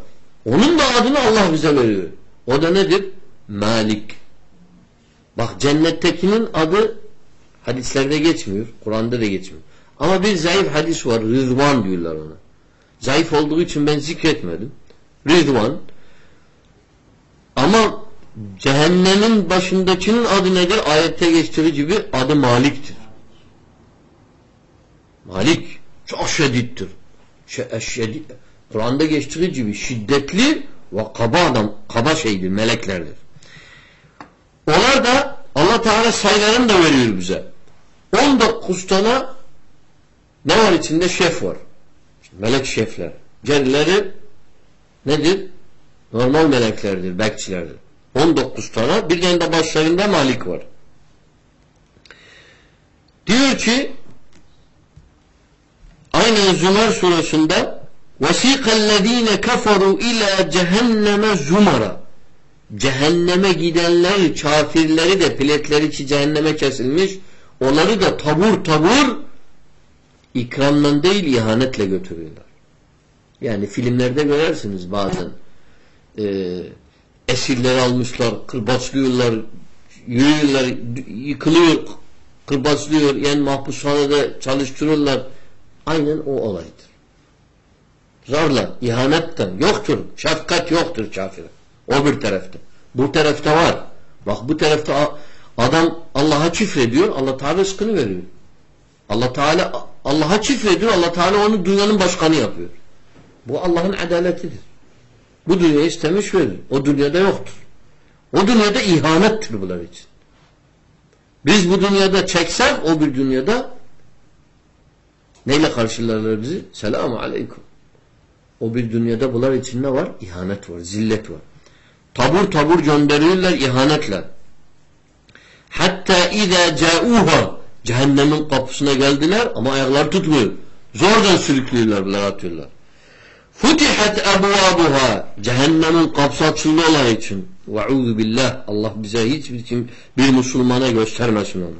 Onun da adını Allah bize veriyor. O da nedir? Malik. Bak cennettekinin adı hadislerde geçmiyor. Kur'an'da da geçmiyor. Ama bir zayıf hadis var. Rızvan diyorlar ona. Zayıf olduğu için ben zikretmedim. Rızvan. Ama cehennemin başındakinin adı nedir? Ayette geçtiği gibi adı Malik'tir. Malik çok şedittir. Şedid. Kur'an'da geçtiği gibi şiddetli ve kaba adam, kaba şeydir, meleklerdir. Onlar da Allah Teala sayılarını da veriyor bize. 19 tane ne var içinde? Şef var. Melek şefler. Cerleri nedir? Normal meleklerdir, bekçilerdir. 19 tane. Bir tane de başlarında Malik var. Diyor ki aynen Zümer suresinde وَسِيقَ الَّذ۪ينَ كَفَرُوا اِلَى cehenneme zumara Cehenneme gidenler, kafirleri de piletleri ki cehenneme kesilmiş, onları da tabur tabur ikramdan değil ihanetle götürüyorlar. Yani filmlerde görersiniz bazen. Ee, esirleri almışlar, kırbaçlıyorlar, yürüyorlar, yıkılıyor, kırbaçlıyor, yani mahpushanede çalıştırıyorlar. Aynen o olaydır. Zarla, ihanetten yoktur, şefkat yoktur kafire. O bir tarafta. Bu tarafta var. Bak bu tarafta adam Allah'a küfrediyor, Allah Teala rızkını veriyor. Allah Teala Allah'a küfrediyor, Allah Teala onu dünyanın başkanı yapıyor. Bu Allah'ın adaletidir. Bu dünyayı istemiş verir. O dünyada yoktur. O dünyada ihanettir bunlar için. Biz bu dünyada çeksek o bir dünyada neyle karşılarlar bizi? Selamu aleyküm. O bir dünyada bunlar için ne var? İhanet var, zillet var. Tabur tabur gönderiyorlar ihanetle. Hatta izâ câûhâ cehennemin kapısına geldiler ama ayaklar tutmuyor. Zordan sürüklüyorlar, bunlar atıyorlar. Futihat ebvabuha cehennemin kapısı açıldığı için ve'ûzu billah Allah bize hiçbir kim bir Müslümana göstermesin onu.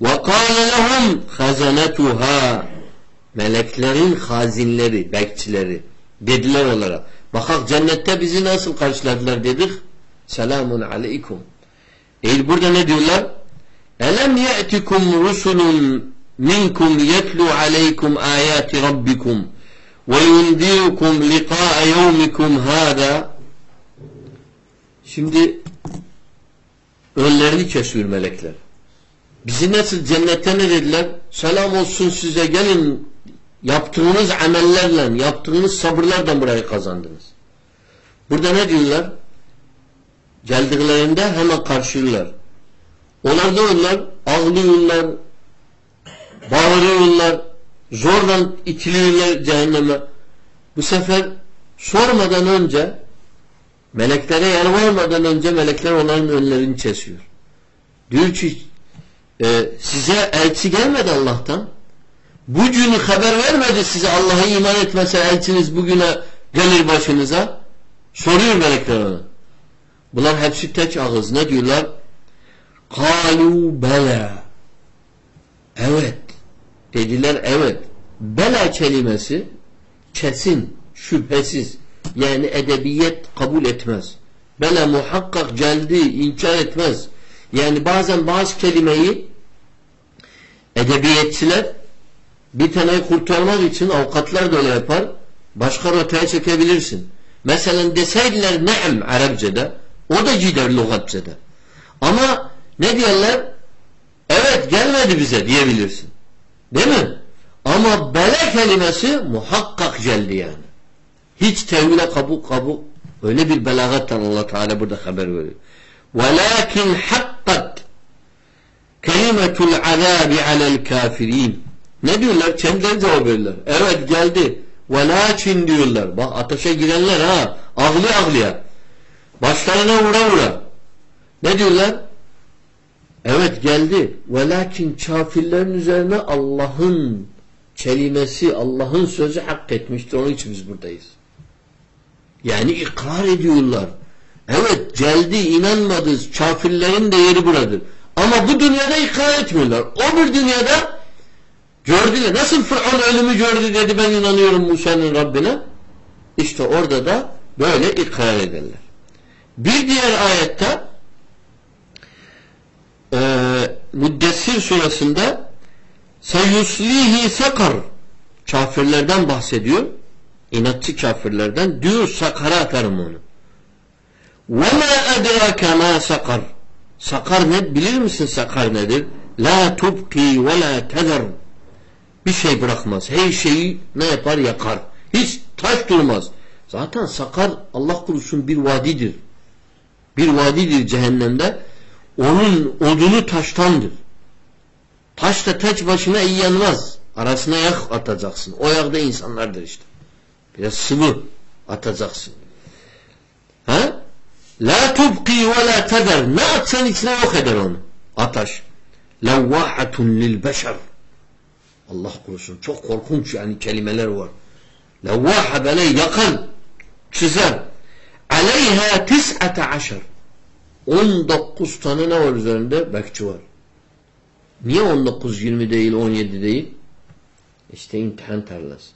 Ve kâle lehum hazanetuha meleklerin hazinleri, bekçileri dediler olarak. Bakak cennette bizi nasıl karşıladılar dedik. Selamun aleyküm. E burada ne diyorlar? Elem ye'tikum rusulun minkum yetlu aleykum ayati rabbikum وَيُنْذِرُكُمْ لِقَاءَ يَوْمِكُمْ هَذَا Şimdi önlerini kesiyor melekler. Bizi nasıl cennette ne dediler? Selam olsun size gelin yaptığınız amellerle, yaptığınız sabırlardan burayı kazandınız. Burada ne diyorlar? Geldiklerinde hemen karşılıyorlar. Onlar da onlar ağlıyorlar, bağırıyorlar, zorla itiliyorlar cehenneme. Bu sefer sormadan önce meleklere yalvarmadan önce melekler onların önlerini kesiyor. Diyor ki e, size elçi gelmedi Allah'tan. Bu günü haber vermedi size Allah'a iman etmese elçiniz bugüne gelir başınıza. Soruyor melekler ona. Bunlar hepsi tek ağız. Ne diyorlar? Kalu bela. Evet. Dediler evet. Bela kelimesi kesin, şüphesiz yani edebiyet kabul etmez. Bela muhakkak geldi, inkar etmez. Yani bazen bazı kelimeyi edebiyetçiler bir taneyi kurtarmak için avukatlar da öyle yapar. Başka rotaya çekebilirsin. Mesela deseydiler ne'm Arapçada o da gider lügatçada. Ama ne diyorlar? Evet gelmedi bize diyebilirsin. Değil mi? Ama bele kelimesi muhakkak geldi yani. Hiç tevhile kabul kabul öyle bir belagattan Allah Teala burada haber veriyor. Velakin hakkat kelimetul azabi alel kafirin. Ne diyorlar? Kendileri cevap veriyorlar. Evet geldi. Velakin diyorlar. Bak ateşe girenler ha. Ağlı ağlıya. Başlarına vura vura. Ne diyorlar? Evet geldi. Velakin kafirlerin üzerine Allah'ın kelimesi, Allah'ın sözü hak etmiştir. Onun için biz buradayız. Yani ikrar ediyorlar. Evet geldi inanmadınız. Kafirlerin de yeri buradır. Ama bu dünyada ikrar etmiyorlar. O bir dünyada gördüler. Nasıl Fıraun ölümü gördü dedi ben inanıyorum Musa'nın Rabbine. İşte orada da böyle ikrar ederler. Bir diğer ayette e, Müddessir suresinde seyuslihi sakar kafirlerden bahsediyor. İnatçı kafirlerden diyor sakara atarım onu. Ve ma edrake ma sakar. Sakar ne bilir misin sakar nedir? La tubki ve la teder. Bir şey bırakmaz. Her şeyi ne yapar yakar. Hiç taş durmaz. Zaten sakar Allah kurusun bir vadidir. Bir vadidir cehennemde onun odunu taştandır. Taş da tek başına iyi yanmaz. Arasına yak atacaksın. O yakda insanlardır işte. Biraz sıvı atacaksın. Ha? La tubqi ve la teder. Ne atsan içine yok eder onu. Ataş. Levvahatun lil beşer. Allah korusun. Çok korkunç yani kelimeler var. Levvaha böyle yakan, çizer. Aleyha tis'ate aşer. 19 tane ne var üzerinde? Bekçi var. Niye 19, 20 değil, 17 değil? İşte imtihan tarlası.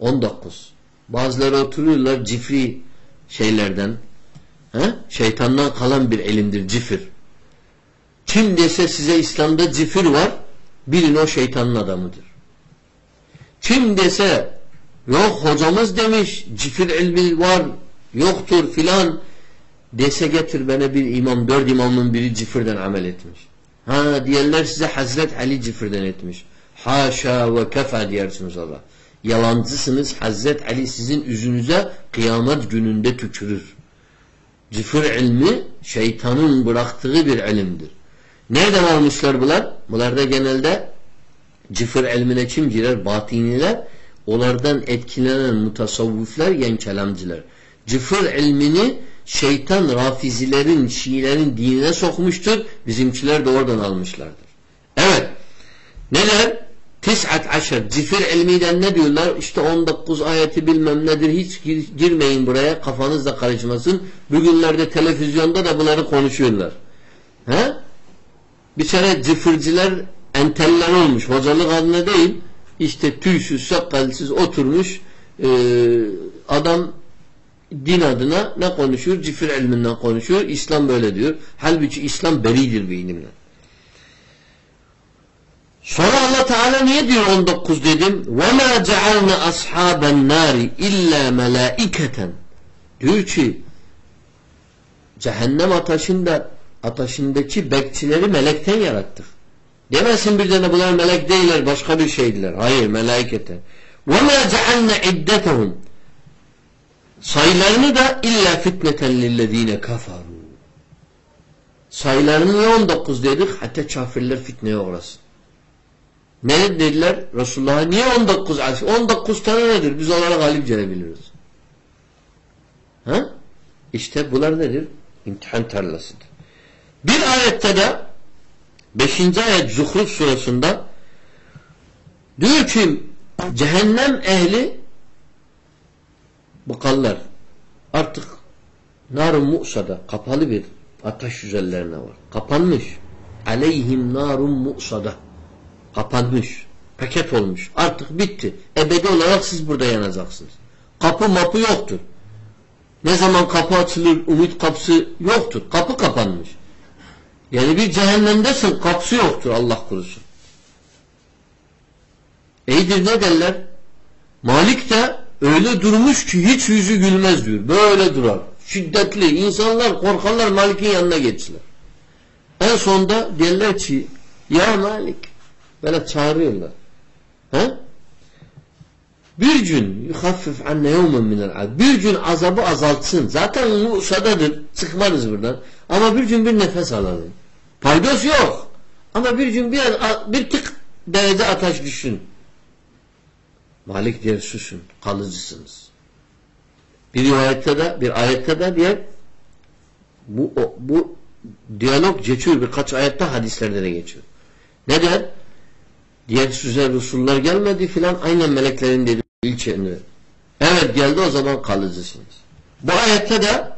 19. Bazıları oturuyorlar cifri şeylerden. He? Şeytandan kalan bir elimdir cifir. Kim dese size İslam'da cifir var, bilin o şeytanın adamıdır. Kim dese yok hocamız demiş cifir ilmi var, yoktur filan dese getir bana bir imam, dört imamın biri cifirden amel etmiş. Ha diyenler size Hazret Ali cifirden etmiş. Haşa ve kefa diyersiniz Allah. Yalancısınız. Hazret Ali sizin yüzünüze kıyamet gününde tükürür. Cifir ilmi şeytanın bıraktığı bir ilimdir. Nereden almışlar bunlar? Bunlar da genelde cifir ilmine kim girer? Batiniler. Onlardan etkilenen mutasavvıflar yani kelamcılar. Cifir ilmini şeytan rafizilerin, şiilerin dinine sokmuştur. Bizimkiler de oradan almışlardır. Evet. Neler? Tis'at aşer. Cifir ilmiden ne diyorlar? İşte 19 ayeti bilmem nedir. Hiç gir, girmeyin buraya. Kafanız da karışmasın. Bugünlerde televizyonda da bunları konuşuyorlar. He? Bir kere cifirciler enteller olmuş. Hocalık adına değil. İşte tüysüz, sakalsız oturmuş e, adam din adına ne konuşuyor? Cifir ilminden konuşuyor. İslam böyle diyor. Halbuki İslam beridir bir ilimden. Sonra Allah Teala niye diyor 19 dedim? وَمَا جَعَلْنَا أَصْحَابَ النَّارِ اِلَّا مَلَائِكَةً Diyor ki cehennem ateşinde ateşindeki bekçileri melekten yarattık. Demesin bir tane bunlar melek değiller başka bir şeydiler. Hayır melaiketen. وَمَا جَعَلْنَا عِدَّتَهُمْ Sayılarını da illa fitneten lillezine kafaru. Sayılarını niye 19 dedik? Hatta kafirler fitneye uğrasın. Ne dediler? Resulullah'a niye 19 aş? 19 tane nedir? Biz onlara galip gelebiliriz. Ha? İşte bunlar nedir? İmtihan tarlasıdır. Bir ayette de 5. ayet Zuhruf surasında diyor ki cehennem ehli bakallar artık nar-ı mu'sada kapalı bir ateş üzerlerine var. Kapanmış. Aleyhim narun mu'sada Kapanmış. Paket olmuş. Artık bitti. Ebedi olarak siz burada yanacaksınız. Kapı mapı yoktur. Ne zaman kapı açılır, umut kapısı yoktur. Kapı kapanmış. Yani bir cehennemdesin, kapısı yoktur Allah korusun. İyidir ne derler? Malik de öyle durmuş ki hiç yüzü gülmez diyor. Böyle durar. Şiddetli. İnsanlar korkarlar Malik'in yanına geçtiler. En sonda derler ki ya Malik Böyle çağırıyorlar. He? Bir gün yuhaffif anne yevmen minel. Bir gün azabı azaltsın. Zaten musadadır. Çıkmarız buradan. Ama bir gün bir nefes alalım. Paydos yok. Ama bir gün bir, bir tık derece ateş düşün. Malik diyor susun. Kalıcısınız. Bir rivayette de bir ayette de diye bu, o, bu diyalog geçiyor. Birkaç ayette hadislerde de geçiyor. Ne der? Diğer size Resuller gelmedi filan aynen meleklerin dediği ilçeinde. Evet geldi o zaman kalıcısınız. Bu ayette de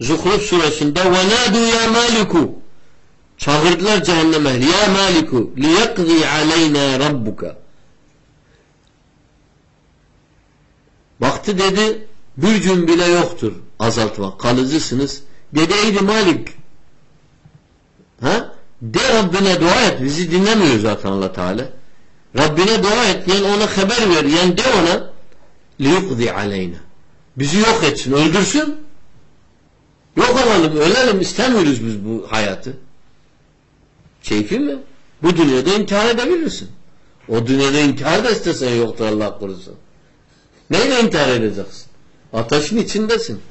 Zuhruf suresinde وَنَادُوا يَا مَالِكُ Çağırdılar cehennem ehli. Ya maliku liyakzi aleyna rabbuka. Baktı dedi bir gün bile yoktur azaltma. Kalıcısınız. Dedi eydi Malik. Ha? De Rabbine dua et. Bizi dinlemiyor zaten allah Teala. Rabbine dua et. Yani ona haber ver. Yani de ona liyukzi aleyna. Bizi yok etsin. Öldürsün. Yok olalım, ölelim istemiyoruz biz bu hayatı. Keyfi mi? Bu dünyada intihar edebilirsin. O dünyada intihar da istesen yoktur Allah korusun. Neyle intihar edeceksin? Ateşin içindesin.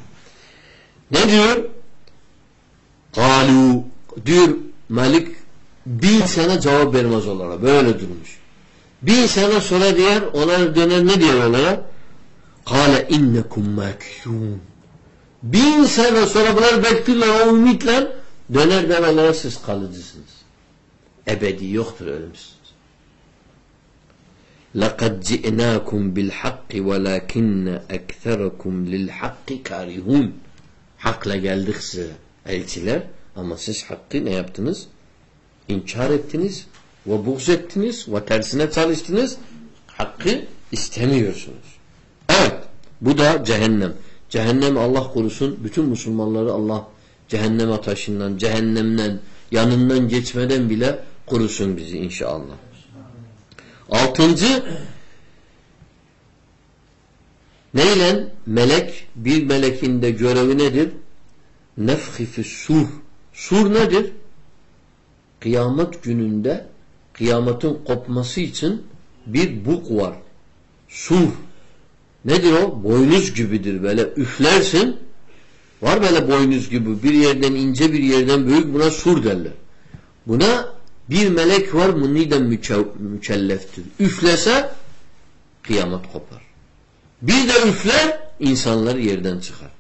Ne diyor? Kalu diyor Malik bin sene cevap vermez onlara. Böyle durmuş. Bin sene sonra diğer onlar döner ne diyor onlara? Kale innekum makiyun. Bin sene sonra bunlar bekliyorlar o ümitle döner der onlara siz kalıcısınız. Ebedi yoktur ölümsüz. لَقَدْ جِئْنَاكُمْ بِالْحَقِّ وَلَكِنَّ اَكْثَرَكُمْ لِلْحَقِّ كَارِهُونَ Hakla geldik size elçiler ama siz hakkı ne yaptınız? İnkar ettiniz ve buğz ettiniz ve tersine çalıştınız. Hakkı istemiyorsunuz. Evet. Bu da cehennem. Cehennem Allah korusun. Bütün Müslümanları Allah cehennem ateşinden, cehennemden, yanından geçmeden bile korusun bizi inşallah. Altıncı neyle? Melek, bir melekin de görevi nedir? Nefhi sur. Sur nedir? Kıyamet gününde kıyametin kopması için bir buk var. Sur. Nedir o? Boynuz gibidir. Böyle üflersin. Var böyle boynuz gibi. Bir yerden ince bir yerden büyük. Buna sur derler. Buna bir melek var bununla mükelleftir. Üflese kıyamet kopar. Bir de üfler insanlar yerden çıkar.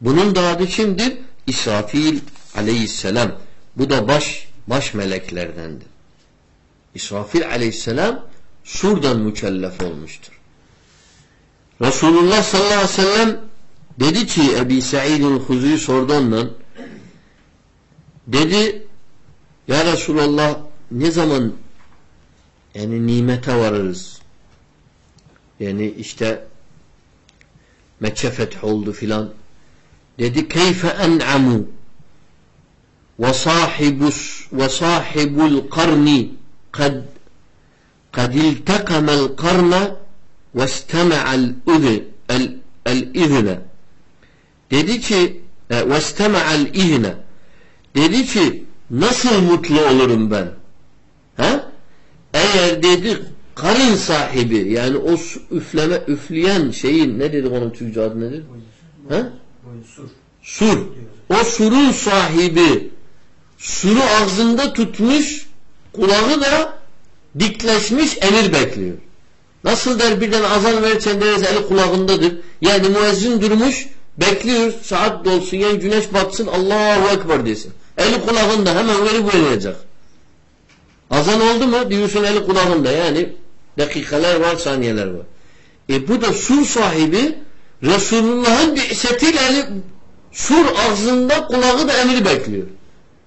Bunun da adı kimdir? İsrafil aleyhisselam. Bu da baş baş meleklerdendir. İsrafil aleyhisselam surdan mükellef olmuştur. Resulullah sallallahu aleyhi ve sellem dedi ki Ebi Sa'id'in Huzu'yu sordu ondan dedi ya Resulallah ne zaman yani nimete varırız? Yani işte Mekke feth oldu filan. Dedi keyfe en'amu ve sahibus ve sahibul karni kad kad iltekamel karna ve istema'al izne dedi ki ve istema'al izne dedi ki nasıl mutlu olurum ben he? eğer dedi karın sahibi yani o üfleme üfleyen şeyin ne dedik onun Türkçe adı nedir? He? Sur. Sur. O surun sahibi suru ağzında tutmuş kulağı da dikleşmiş emir bekliyor. Nasıl der birden azan verirken deriz eli kulağındadır. Yani müezzin durmuş bekliyor saat dolsun yani güneş batsın Allahu Ekber desin. Eli kulağında hemen verip verecek. Azan oldu mu diyorsun eli kulağında yani dakikalar var saniyeler var. E bu da sur sahibi Resulullah'ın bi'setiyle eli sur ağzında kulağı da emir bekliyor.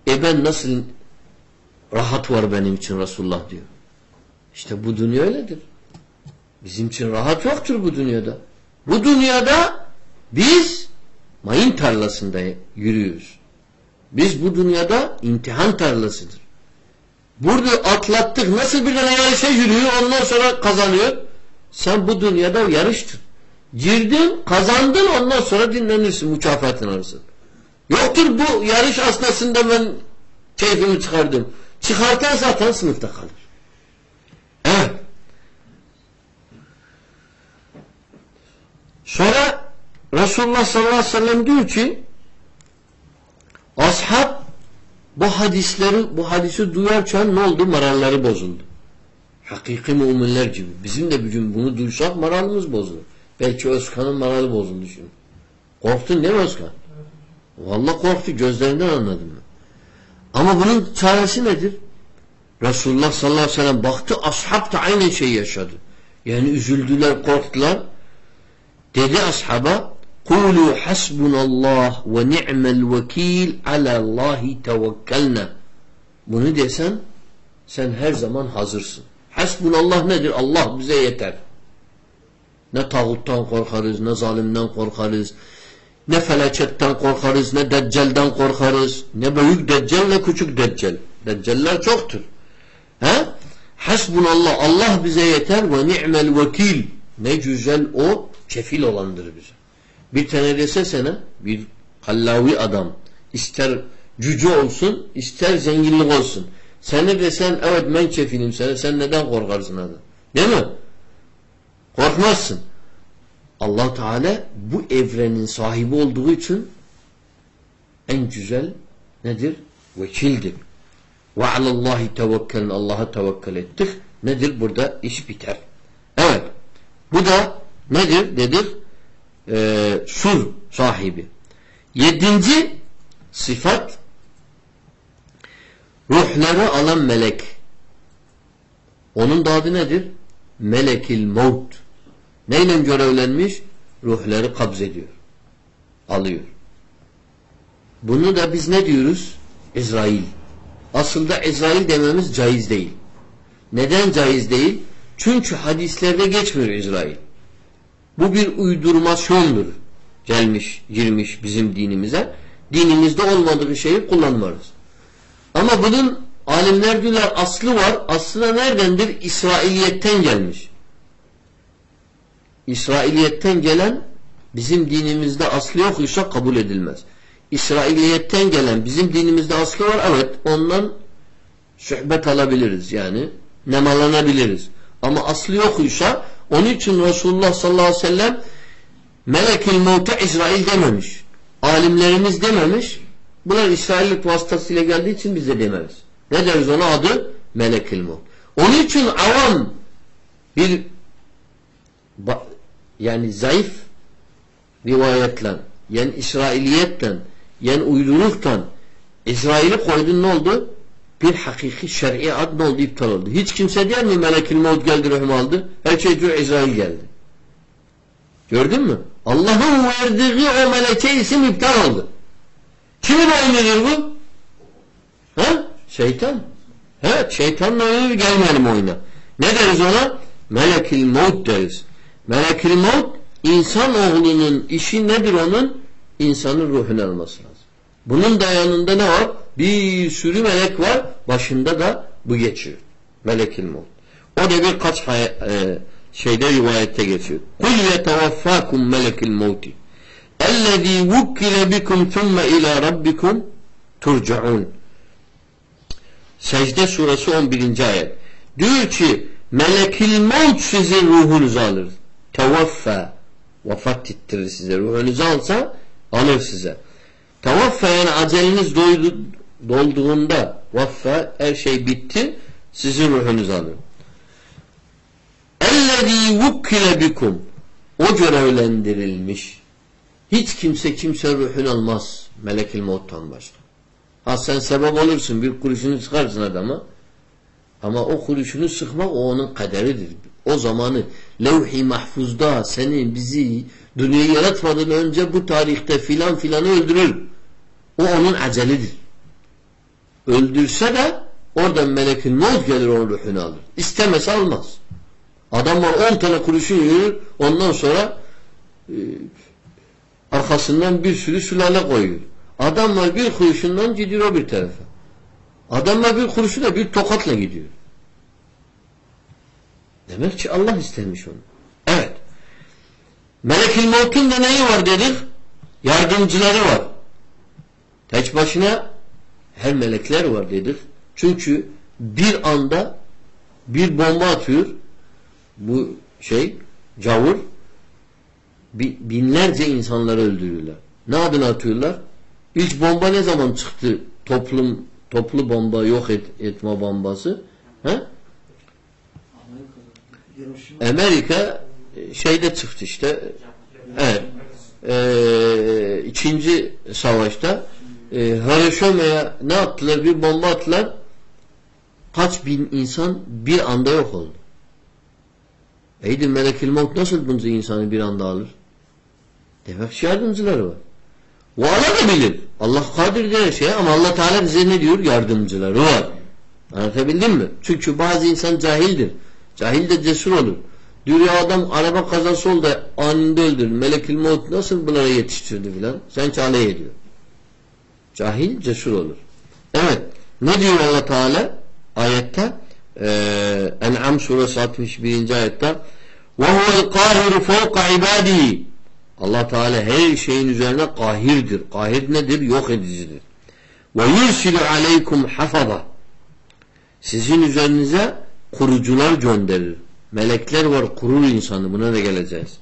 E ben nasıl rahat var benim için Resulullah diyor. İşte bu dünya öyledir. Bizim için rahat yoktur bu dünyada. Bu dünyada biz mayın tarlasında yürüyoruz. Biz bu dünyada imtihan tarlasıdır. Burada atlattık. Nasıl bir tane yarışa yürüyor ondan sonra kazanıyor. Sen bu dünyada yarıştır. Girdin kazandın ondan sonra dinlenirsin mükafatını alırsın. Yoktur bu yarış asnasında ben keyfimi çıkardım. Çıkartan zaten sınıfta kalır. Evet. Sonra Resulullah sallallahu aleyhi ve sellem diyor ki ashab bu hadisleri bu hadisi duyarken ne oldu? Moralleri bozuldu. Hakiki müminler gibi. Bizim de bir gün bunu duysak moralimiz bozulur. Belki Özkan'ın morali bozuldu şimdi. Korktun değil mi Özkan? Vallahi korktu. Gözlerinden anladım ben. Ama bunun çaresi nedir? Resulullah sallallahu aleyhi ve sellem baktı ashab da aynı şeyi yaşadı. Yani üzüldüler, korktular. Dedi ashaba Kulu hasbunallah ve ni'mel vekil alallahi tevekkelna. Bunu desen sen her zaman hazırsın. Hasbunallah nedir? Allah bize yeter. Ne tağuttan korkarız, ne zalimden korkarız, ne felaketten korkarız, ne deccalden korkarız, ne büyük deccal ne küçük deccal. Deccaller çoktur. He? Hasbunallah, Allah bize yeter ve ni'mel vekil. Ne güzel o kefil olandır bize. Bir tane dese bir Hallavi adam. İster cüce olsun, ister zenginlik olsun. Seni desen evet ben kefilim sana. Sen neden korkarsın adam? Değil mi? Korkmazsın. Allah Teala bu evrenin sahibi olduğu için en güzel nedir? Vekildir. Ve alallahi tevekkelin Allah'a tevekkül ettik. Nedir? Burada iş biter. Evet. Bu da nedir? Nedir? Ee, sur sahibi. Yedinci sıfat ruhları alan melek. Onun da adı nedir? Melekil maut. Neyle görevlenmiş? Ruhları kabz ediyor. Alıyor. Bunu da biz ne diyoruz? İsrail. Aslında İsrail dememiz caiz değil. Neden caiz değil? Çünkü hadislerde geçmiyor İsrail. Bu bir uydurmasyondur. Gelmiş, girmiş bizim dinimize. Dinimizde olmadığı şeyi kullanmarız. Ama bunun alimler diyorlar aslı var. Aslında neredendir? İsrailiyetten gelmiş. İsrailiyetten gelen bizim dinimizde aslı yoksa kabul edilmez. İsrailiyetten gelen bizim dinimizde aslı var. Evet ondan sohbet alabiliriz yani. Nemalanabiliriz. Ama aslı yoksa onun için Resulullah sallallahu aleyhi ve sellem melekil mevte İsrail dememiş. Alimlerimiz dememiş. Bunlar İsraillik vasıtasıyla geldiği için biz de demeriz. Ne deriz ona adı? Melekil mevt. Onun için avam bir yani zayıf rivayetle yani İsrailiyetten yani uydururken İsrail'i koydun ne oldu? Bir hakiki şer'i ad ne oldu? İptal oldu. Hiç kimse diyer mi melekil mevt geldi rahim aldı? Her şey diyor İsrail geldi. Gördün mü? Allah'ın verdiği o meleke isim iptal oldu. Kimin oyunudur bu? Ha? Şeytan. Evet şeytanla oynuyor gelmeyelim oyuna. Ne deriz ona? Melekil mevt deriz. Melekil mevt insan oğlunun işi nedir onun? İnsanın ruhunu alması lazım. Bunun da yanında ne var? Bir sürü melek var başında da bu geçiyor. Melekil Mevt. O da birkaç e, şeyde rivayette geçiyor. Kul yetevaffakum melekil mevti ellezî vukkile bikum thumme ilâ rabbikum turcaun. Secde suresi 11. ayet. Diyor ki melekil mevt sizin ruhunuzu alır. Tevaffa vefat ettirir size. Ruhunuzu alsa alır size. Tevaffa yani aceliniz dolduğunda Vaffa her şey bitti. Sizi ruhunuz alıyor. Ellezî vukkile bikum o görevlendirilmiş. Hiç kimse kimse ruhunu almaz. Melekil Maut'tan başka. Ha sen sebep olursun. Bir kuruşunu sıkarsın adama. Ama o kuruşunu sıkmak o onun kaderidir. O zamanı levh-i mahfuzda seni bizi dünyayı yaratmadan önce bu tarihte filan filanı öldürür. O onun acelidir. Öldürse de oradan melekil maut gelir onun ruhunu alır. İstemese almaz. Adam var 10 tane kuruşun yürür ondan sonra e, arkasından bir sürü sülale koyuyor. Adam var bir kuruşundan gidiyor o bir tarafa. Adam var bir kuruşuna bir tokatla gidiyor. Demek ki Allah istemiş onu. Evet. Melekil Mevt'un da neyi var dedik? Yardımcıları var. Tek başına her melekler var dedik. Çünkü bir anda bir bomba atıyor bu şey cavur binlerce insanları öldürüyorlar. Ne adını atıyorlar? İlk bomba ne zaman çıktı? Toplum toplu bomba yok et, etme bombası. He? Amerika e, şeyde çıktı işte. Evet. Ee, ikinci savaşta e, Hiroşima'ya ne attılar? Bir bomba attılar. Kaç bin insan bir anda yok oldu. Eydir melekil maut nasıl bunca insanı bir anda alır? Demek ki yardımcıları var. O alabilir. Allah kadir her şeye ama Allah Teala bize ne diyor? Yardımcıları var. Anlatabildim mi? Çünkü bazı insan cahildir. Cahil de cesur olur. Diyor ya adam araba kazası oldu anında öldür. Melekil maut nasıl bunlara yetiştirdi filan? Sen alay ediyor. Cahil cesur olur. Evet. Ne diyor Allah Teala? Ayette ee, En'am suresi 61. ayette وَهُوَ الْقَاهِرُ فَوْقَ عِبَادِهِ Allah Teala her şeyin üzerine kahirdir. Kahir nedir? Yok edicidir. Ve yursilu aleykum hafaza. Sizin üzerinize kurucular gönderir. Melekler var kurur insanı. Buna da geleceğiz.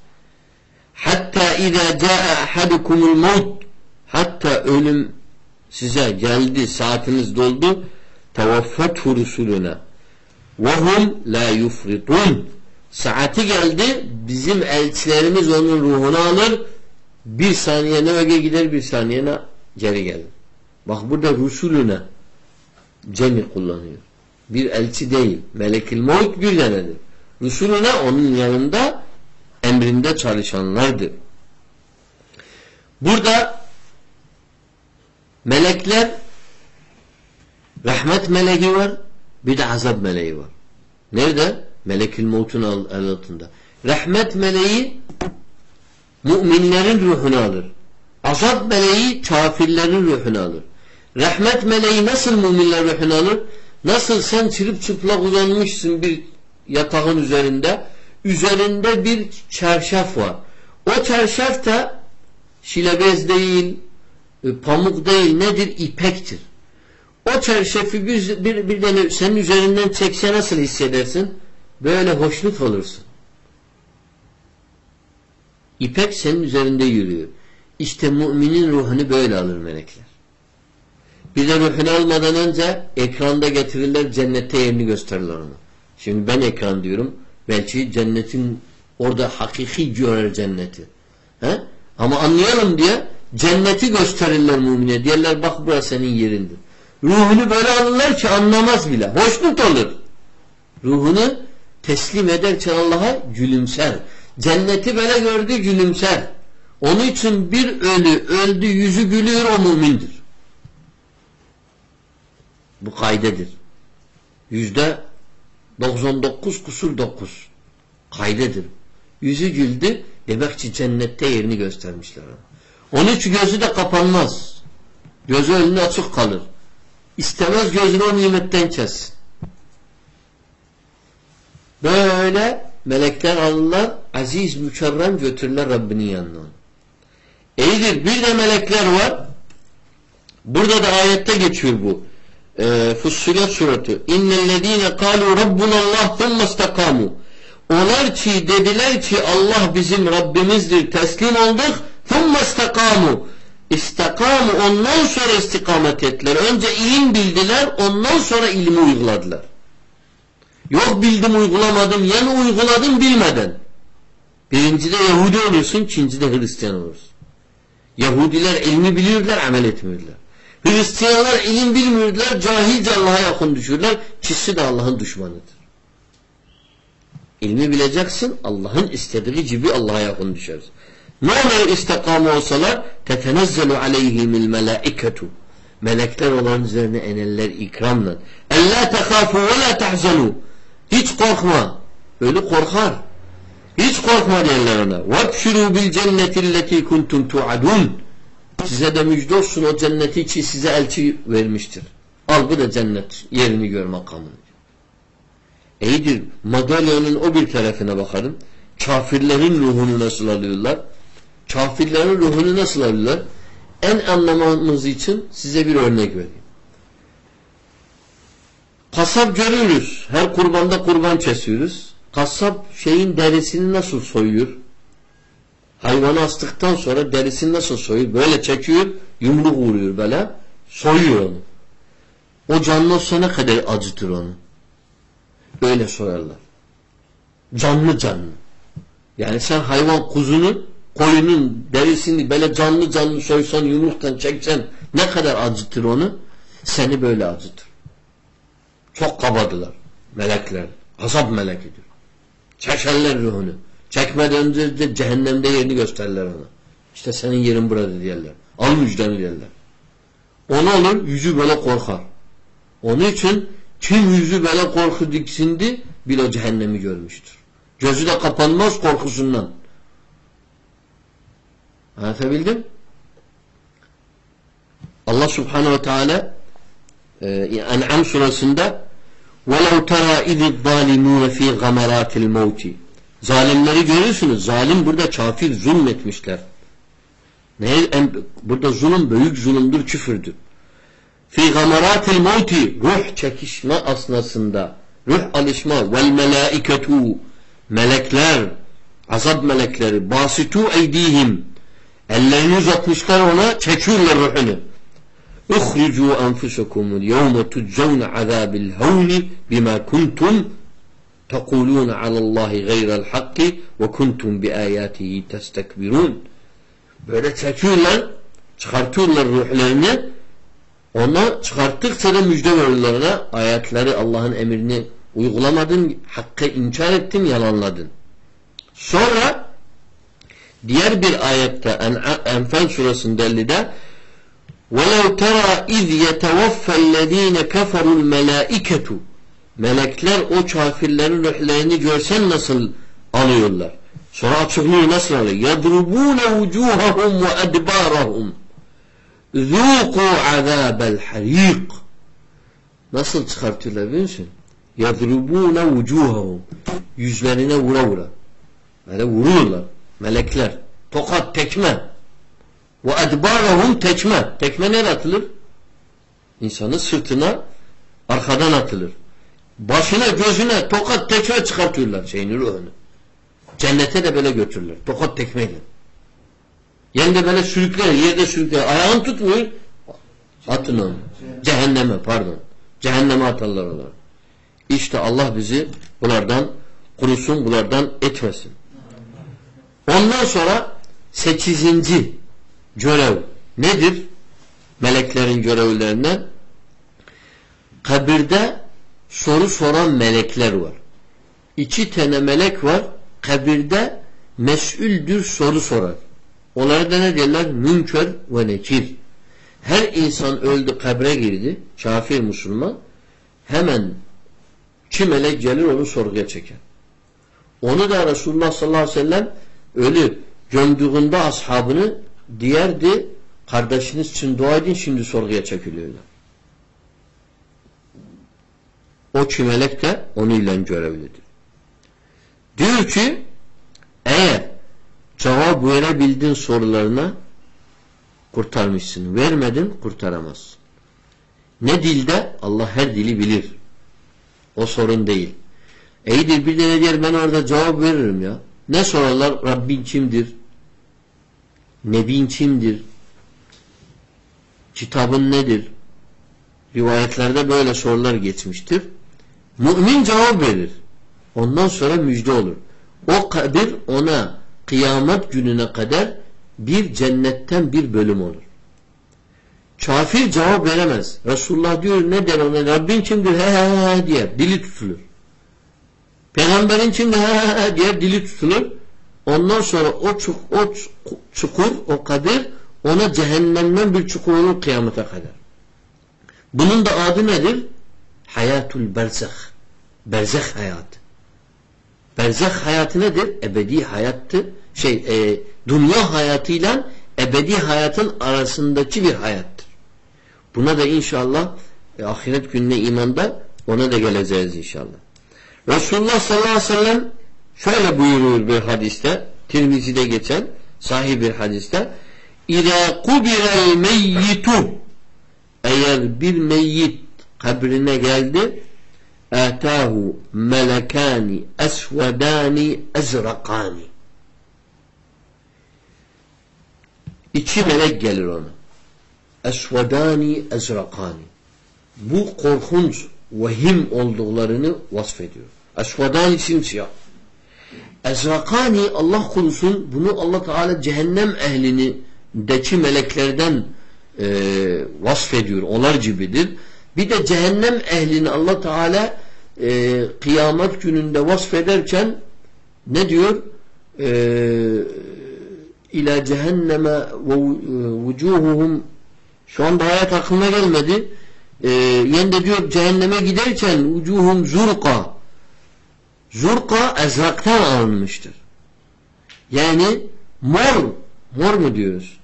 Hatta izâ câe ahadukumul mevt hatta ölüm size geldi, saatiniz doldu. Tevaffethu rusuluna ve hum la yufritun. Saati geldi, bizim elçilerimiz onun ruhunu alır. Bir saniye ne öge gider, bir saniye ne geri gelir. Bak burada rusulüne cemi kullanıyor. Bir elçi değil. Melekil mevt bir tanedir. Rusulüne onun yanında emrinde çalışanlardır. Burada melekler rahmet meleği var bir de azap meleği var. Nerede? Melekil mevtun altında. Rahmet meleği müminlerin ruhunu alır. Azap meleği kafirlerin ruhunu alır. Rahmet meleği nasıl müminler ruhunu alır? Nasıl sen çırıp çıplak uzanmışsın bir yatağın üzerinde üzerinde bir çarşaf var. O çarşaf da şilebez değil, pamuk değil, nedir? İpektir. O çarşafı bir, bir, bir tane senin üzerinden çekse nasıl hissedersin? Böyle hoşnut olursun. İpek senin üzerinde yürüyor. İşte müminin ruhunu böyle alır melekler. Bir de ruhunu almadan önce ekranda getirirler cennette yerini gösterirler onu. Şimdi ben ekran diyorum. Belki cennetin orada hakiki görer cenneti. He? Ama anlayalım diye cenneti gösterirler mümine. Diyorlar bak burası senin yerindir. Ruhunu böyle alırlar ki anlamaz bile. Hoşnut olur. Ruhunu teslim ederken Allah'a gülümser. Cenneti böyle gördü gülümser. Onun için bir ölü öldü yüzü gülüyor o mümindir. Bu kaydedir. Yüzde 99 kusur 9 kaydedir. Yüzü güldü demek ki cennette yerini göstermişler ona. Onun için gözü de kapanmaz. Gözü önüne açık kalır. İstemez gözünü o nimetten kes. Böyle melekler alırlar, aziz mükerrem götürürler Rabbinin yanına. İyidir. Bir de melekler var. Burada da ayette geçiyor bu. E, Fussilet sureti. İnnellezîne kâlû rabbunallâh thumme istakamu. Onlar ki dediler ki Allah bizim Rabbimizdir teslim olduk thumme istakamu. İstikamu ondan sonra istikamet ettiler. Önce ilim bildiler ondan sonra ilmi uyguladılar. Yok bildim uygulamadım yani uyguladım bilmeden. Birincide Yahudi olursun ikincide Hristiyan olursun. Yahudiler ilmi biliyorlar amel etmiyorlar. Hristiyanlar ilim bilmiyorlar cahilce Allah'a yakın düşürler. Kişi de Allah'ın düşmanıdır. İlmi bileceksin Allah'ın istediği gibi Allah'a yakın düşersin. Ne olur istikamu olsalar tetenezzelu aleyhimil melaiketu melekler olan üzerine eneller ikramla. Elle tekâfû ve la tahzanû. Hiç korkma. Ölü korkar. Hiç korkma derler ona. Vebşirû bil cennetilleti kuntum tuadun. Size de müjde olsun o cenneti için size elçi vermiştir. Al bu da cennet yerini gör makamını. İyidir. Madalyonun o bir tarafına bakalım. Kafirlerin ruhunu nasıl alıyorlar? Kafirlerin ruhunu nasıl alırlar? En anlamamız için size bir örnek vereyim. Kasap görürüz. Her kurbanda kurban kesiyoruz. Kasap şeyin derisini nasıl soyuyor? Hayvanı astıktan sonra derisini nasıl soyuyor? Böyle çekiyor, yumruk vuruyor böyle. Soyuyor onu. O canlı ne kadar acıtır onu. Öyle soyarlar. Canlı canlı. Yani sen hayvan kuzunu koyunun derisini böyle canlı canlı soysan yumruktan çeksen ne kadar acıtır onu? Seni böyle acıtır. Çok kabadılar melekler. Azap melekidir. Çekerler ruhunu. Çekmeden önce de cehennemde yerini gösterirler ona. İşte senin yerin burada diyorlar. Al müjdeni diyorlar. Onu olur yüzü böyle korkar. Onun için kim yüzü böyle korku diksindi bil o cehennemi görmüştür. Gözü de kapanmaz korkusundan. Anlatabildim? Allah subhanehu ve teala e, En'am suresinde وَلَوْ تَرَى اِذِ الظَّالِمُونَ ف۪ي غَمَرَاتِ الْمَوْتِ Zalimleri görürsünüz. Zalim burada kafir zulmetmişler. Ne, en, burada zulüm büyük zulümdür, küfürdür. Fi gamaratil mevti ruh çekişme asnasında ruh alışma vel melaiketu melekler azap melekleri basitu eydihim ellerini uzatmışlar ona çekiyorlar ruhunu اخرجوا أنفسكم اليوم تجزون عذاب الهون بما كنتم تقولون على الله غير الحق وكنتم بآياته تستكبرون böyle çekiyorlar çıkartıyorlar ruhlarını ona çıkarttıkça da müjde verirler ona ayetleri Allah'ın emrini uygulamadın hakkı inkar ettin yalanladın sonra diğer bir ayette Enfal suresinde 50'de وَلَوْ تَرَى اِذْ يَتَوَفَّ الَّذ۪ينَ كَفَرُوا الْمَلَائِكَةُ Melekler o kafirlerin ruhlarını görsen nasıl alıyorlar. Sonra açıklıyor nasıl alıyor. يَضْرُبُونَ وُجُوهَهُمْ وَاَدْبَارَهُمْ ذُوقُوا عَذَابَ الْحَر۪يقِ Nasıl çıkartıyorlar biliyor musun? يَضْرُبُونَ وُجُوهَهُمْ Yüzlerine vura vura. Böyle vuruyorlar. Melekler. Tokat, tekme. Ve edbarahum tekme. Tekme nereye atılır? İnsanın sırtına arkadan atılır. Başına gözüne tokat tekme çıkartıyorlar şeyini ruhunu. Cennete de böyle götürürler. Tokat tekmeyle. Yani de böyle sürükler, yerde sürükler. Ayağını tutmuyor. Atın onu. Cehenneme pardon. Cehenneme atarlar onları. İşte Allah bizi bunlardan kurusun, bunlardan etmesin. Ondan sonra sekizinci görev nedir? Meleklerin görevlerinden kabirde soru soran melekler var. İki tane melek var. Kabirde mes'üldür soru sorar. Onlara da ne derler? Münker ve nekir. Her insan öldü kabre girdi. Kafir Müslüman. Hemen iki melek gelir onu sorguya çeker. Onu da Resulullah sallallahu aleyhi ve sellem ölü gömdüğünde ashabını diğerdi kardeşiniz için dua edin şimdi sorguya çekiliyorlar. O iki melek de onunla görevlidir. Diyor ki eğer cevap verebildin sorularına kurtarmışsın. Vermedin kurtaramazsın. Ne dilde? Allah her dili bilir. O sorun değil. İyidir bir de ne diyor ben orada cevap veririm ya. Ne sorarlar? Rabbin kimdir? Nebin kimdir? Kitabın nedir? Rivayetlerde böyle sorular geçmiştir. Mümin cevap verir. Ondan sonra müjde olur. O kabir ona kıyamet gününe kadar bir cennetten bir bölüm olur. Kafir cevap veremez. Resulullah diyor ne der ona? Rabbin kimdir? He he he diyer. Dili tutulur. Peygamberin kimdir? He he he diyer. Dili tutulur. Ondan sonra o, o çukur, o kabir ona cehennemden bir çukur olur kıyamete kadar. Bunun da adı nedir? Hayatul berzah. Berzah hayatı. Berzah hayatı nedir? Ebedi hayattır. Şey, e, dünya hayatıyla ebedi hayatın arasındaki bir hayattır. Buna da inşallah e, ahiret gününe imanda ona da geleceğiz inşallah. Resulullah sallallahu aleyhi ve sellem şöyle buyuruyor bir hadiste, Tirmizi'de geçen sahih bir hadiste İzâ kubirel meyyitu eğer bir meyyit kabrine geldi âtâhu melekâni esvedâni ezrakâni İki melek gelir ona. Esvedâni ezrakâni bu korkunç vehim olduklarını vasfediyor. Esvedani simsiyah. Ezrakani Allah korusun bunu Allah Teala cehennem ehlini deki meleklerden e, vasfediyor. Onlar gibidir. Bir de cehennem ehlini Allah Teala e, kıyamet gününde vasfederken ne diyor? E, ila cehenneme ve vucuhuhum şu anda hayat aklına gelmedi. E, yani de diyor cehenneme giderken vucuhum zurqa Zurka ezraktan alınmıştır. Yani mor, mor mu diyoruz?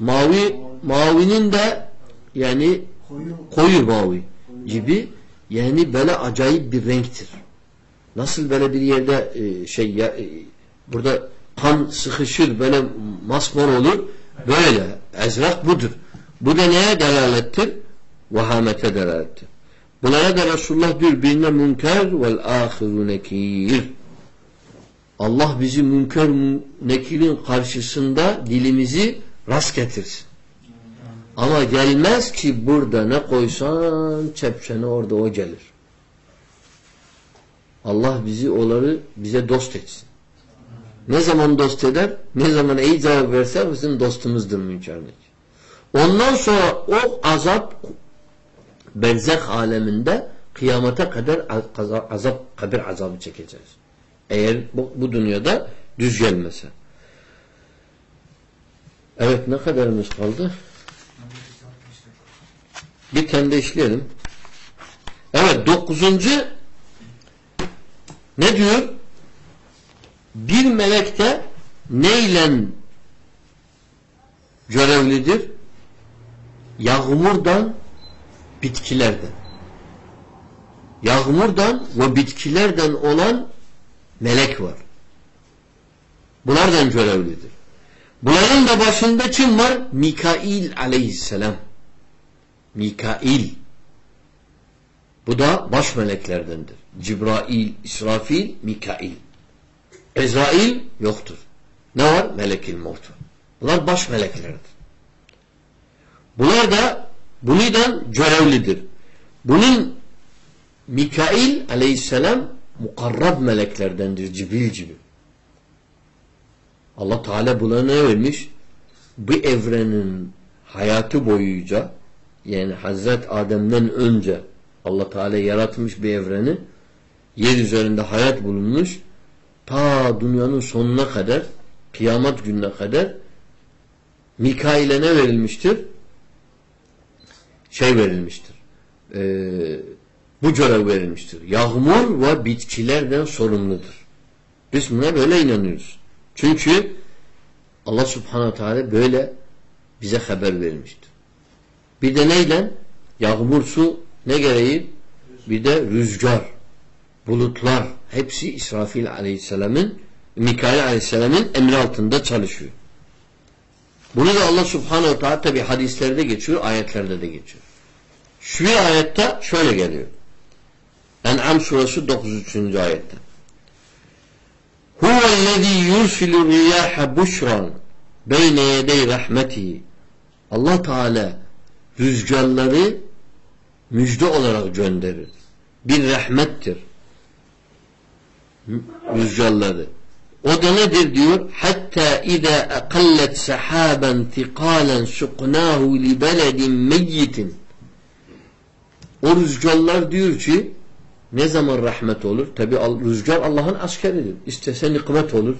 Mavi, mavinin de yani koyu, mavi gibi yani böyle acayip bir renktir. Nasıl böyle bir yerde e, şey ya, e, burada kan sıkışır böyle masmor olur. Böyle ezrak budur. Bu da neye delalettir? Vahamete delalettir. Bunlara da Resulullah diyor birine münker vel ahiru nekir. Allah bizi münker nekirin karşısında dilimizi rast getirsin. Ama gelmez ki burada ne koysan çepçene orada o gelir. Allah bizi onları bize dost etsin. Ne zaman dost eder? Ne zaman iyi cevap verse bizim dostumuzdur münkerlik. Ondan sonra o azap berzak aleminde kıyamete kadar azap, kabir azabı çekeceğiz. Eğer bu, bu dünyada düz gelmese. Evet ne kadarımız kaldı? Bir tane de işleyelim. Evet dokuzuncu ne diyor? Bir melek de neyle görevlidir? Yağmurdan bitkilerden. Yağmurdan ve bitkilerden olan melek var. Bunlardan görevlidir. Bunların da başında kim var? Mikail aleyhisselam. Mikail. Bu da baş meleklerdendir. Cibrail, İsrafil, Mikail. Ezrail yoktur. Ne var? Melekil mevtu. Bunlar baş meleklerdir. Bunlar da bunu da görevlidir. Bunun Mikail aleyhisselam mukarrab meleklerdendir. Cibril gibi. Allah Teala buna ne vermiş? Bu evrenin hayatı boyunca yani Hazret Adem'den önce Allah Teala yaratmış bir evreni yer üzerinde hayat bulunmuş ta dünyanın sonuna kadar kıyamet gününe kadar Mikail'e ne verilmiştir? şey verilmiştir. E, bu görev verilmiştir. Yağmur ve bitkilerden sorumludur. Biz buna böyle inanıyoruz. Çünkü Allah subhanahu teala böyle bize haber vermiştir. Bir de neyle? Yağmur su ne gereği? Bir de rüzgar, bulutlar hepsi İsrafil aleyhisselamın Mikail aleyhisselamın emri altında çalışıyor. Bunu da Allah subhanehu teala tabi hadislerde geçiyor, ayetlerde de geçiyor. Şu bir ayette şöyle geliyor. En'am suresi 93. ayette. Huvellezî yursilur riyâhe buşran beyne yedey rahmetihi. Allah Teala rüzgarları müjde olarak gönderir. Bir rahmettir. Rüzgarları. O da nedir diyor? Hatta ida aqallat sahaban thiqalan suqnahu li beledin meyyitin. O rüzgarlar diyor ki ne zaman rahmet olur? Tabi rüzgar Allah'ın askeridir. İstese nikmet olur.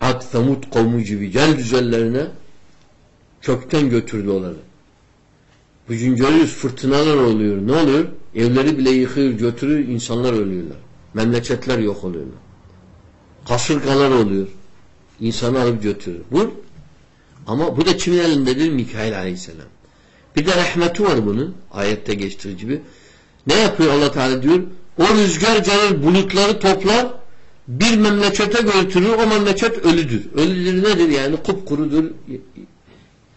Ad, Samud kavmi gibi gel düzenlerine kökten götürdü onları. Bugün görüyoruz fırtınalar oluyor. Ne oluyor? Evleri bile yıkıyor, götürür, insanlar ölüyorlar. Memleketler yok oluyorlar kasırgalar oluyor. İnsanı alıp götürür. Bu ama bu da kimin elindedir? Mikail aleyhisselam. Bir de rahmeti var bunun. Ayette geçtiği gibi. Ne yapıyor Allah Teala diyor? O rüzgar gelir bulutları toplar bir memlekete götürür o memleket ölüdür. Ölüdür nedir yani? Kupkurudur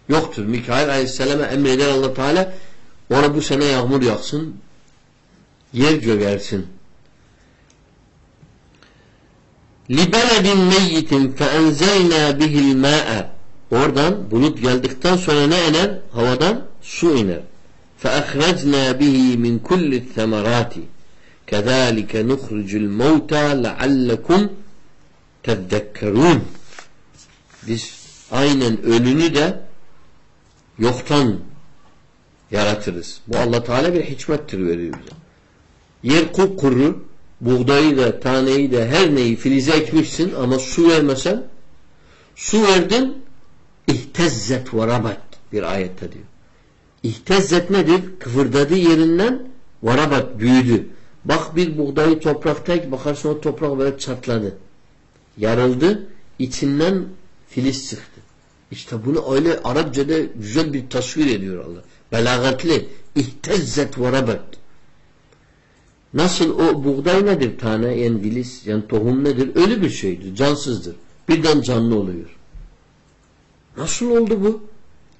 yoktur. Mikail aleyhisselama emreder Allah Teala ona bu sene yağmur yaksın yer göversin. لِبَلَدٍ مَيِّتٍ فَاَنْزَلْنَا بِهِ الْمَاءَ Oradan bulut geldikten sonra ne iner? Havadan su iner. فَاَخْرَجْنَا بِهِ مِنْ كُلِّ الثَّمَرَاتِ كَذَٰلِكَ نُخْرِجُ الْمَوْتَى لَعَلَّكُمْ تَذَّكَّرُونَ Biz aynen ölünü de yoktan yaratırız. Bu Allah Teala bir hikmettir veriyor bize. Yer kupkuru buğdayı da taneyi de her neyi filize etmişsin ama su vermesen su verdin ihtezzet ve rabat bir ayette diyor. İhtezzet nedir? Kıvırdadı yerinden ve rabat büyüdü. Bak bir buğdayı toprakta bakarsın o toprak böyle çatladı. Yarıldı. içinden filiz çıktı. İşte bunu öyle Arapçada güzel bir tasvir ediyor Allah. Belagatli. İhtezzet ve rabat o buğday nedir tane yani dilis yani tohum nedir? Ölü bir şeydir, cansızdır. Birden canlı oluyor. Nasıl oldu bu?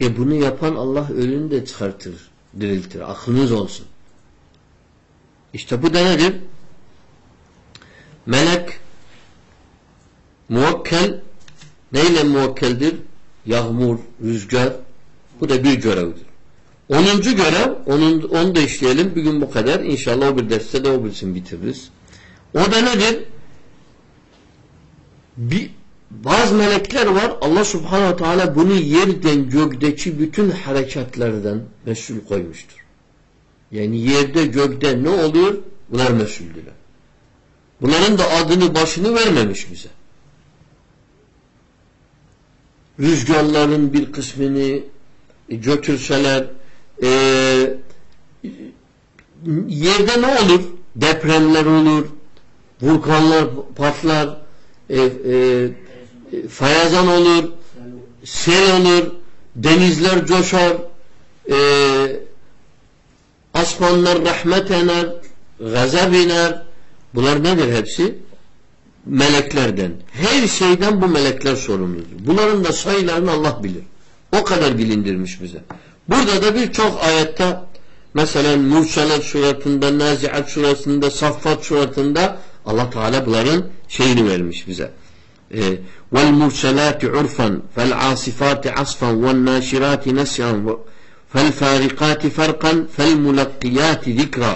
E bunu yapan Allah ölünü de çıkartır, diriltir. Aklınız olsun. İşte bu da nedir? Melek muvekkel neyle muvekkeldir? Yağmur, rüzgar. Bu da bir görevdir. Onuncu görev, onun, onu da işleyelim. Bugün bu kadar. İnşallah o bir derste de o bilsin bitiririz. O da nedir? Bir, bazı melekler var. Allah subhanahu teala bunu yerden gökteki bütün harekatlerden mesul koymuştur. Yani yerde gökte ne oluyor? Bunlar mesuldüler. Bunların da adını başını vermemiş bize. Rüzgarların bir kısmını götürseler e, yerde ne olur? Depremler olur, vulkanlar patlar, e, e, fayazan olur, sel olur, denizler coşar, e, asmanlar rahmet iner, gazap iner. Bunlar nedir hepsi? Meleklerden. Her şeyden bu melekler sorumludur. Bunların da sayılarını Allah bilir. O kadar bilindirmiş bize. Burada da birçok ayette mesela Mursalat suratında, Naziat suratında, Saffat suratında Allah Teala bunların şeyini vermiş bize. وَالْمُرْسَلَاتِ عُرْفًا فَالْعَاصِفَاتِ عَصْفًا وَالنَّاشِرَاتِ نَسْيًا فَالْفَارِقَاتِ فَرْقًا فَالْمُلَقِّيَاتِ ذِكْرًا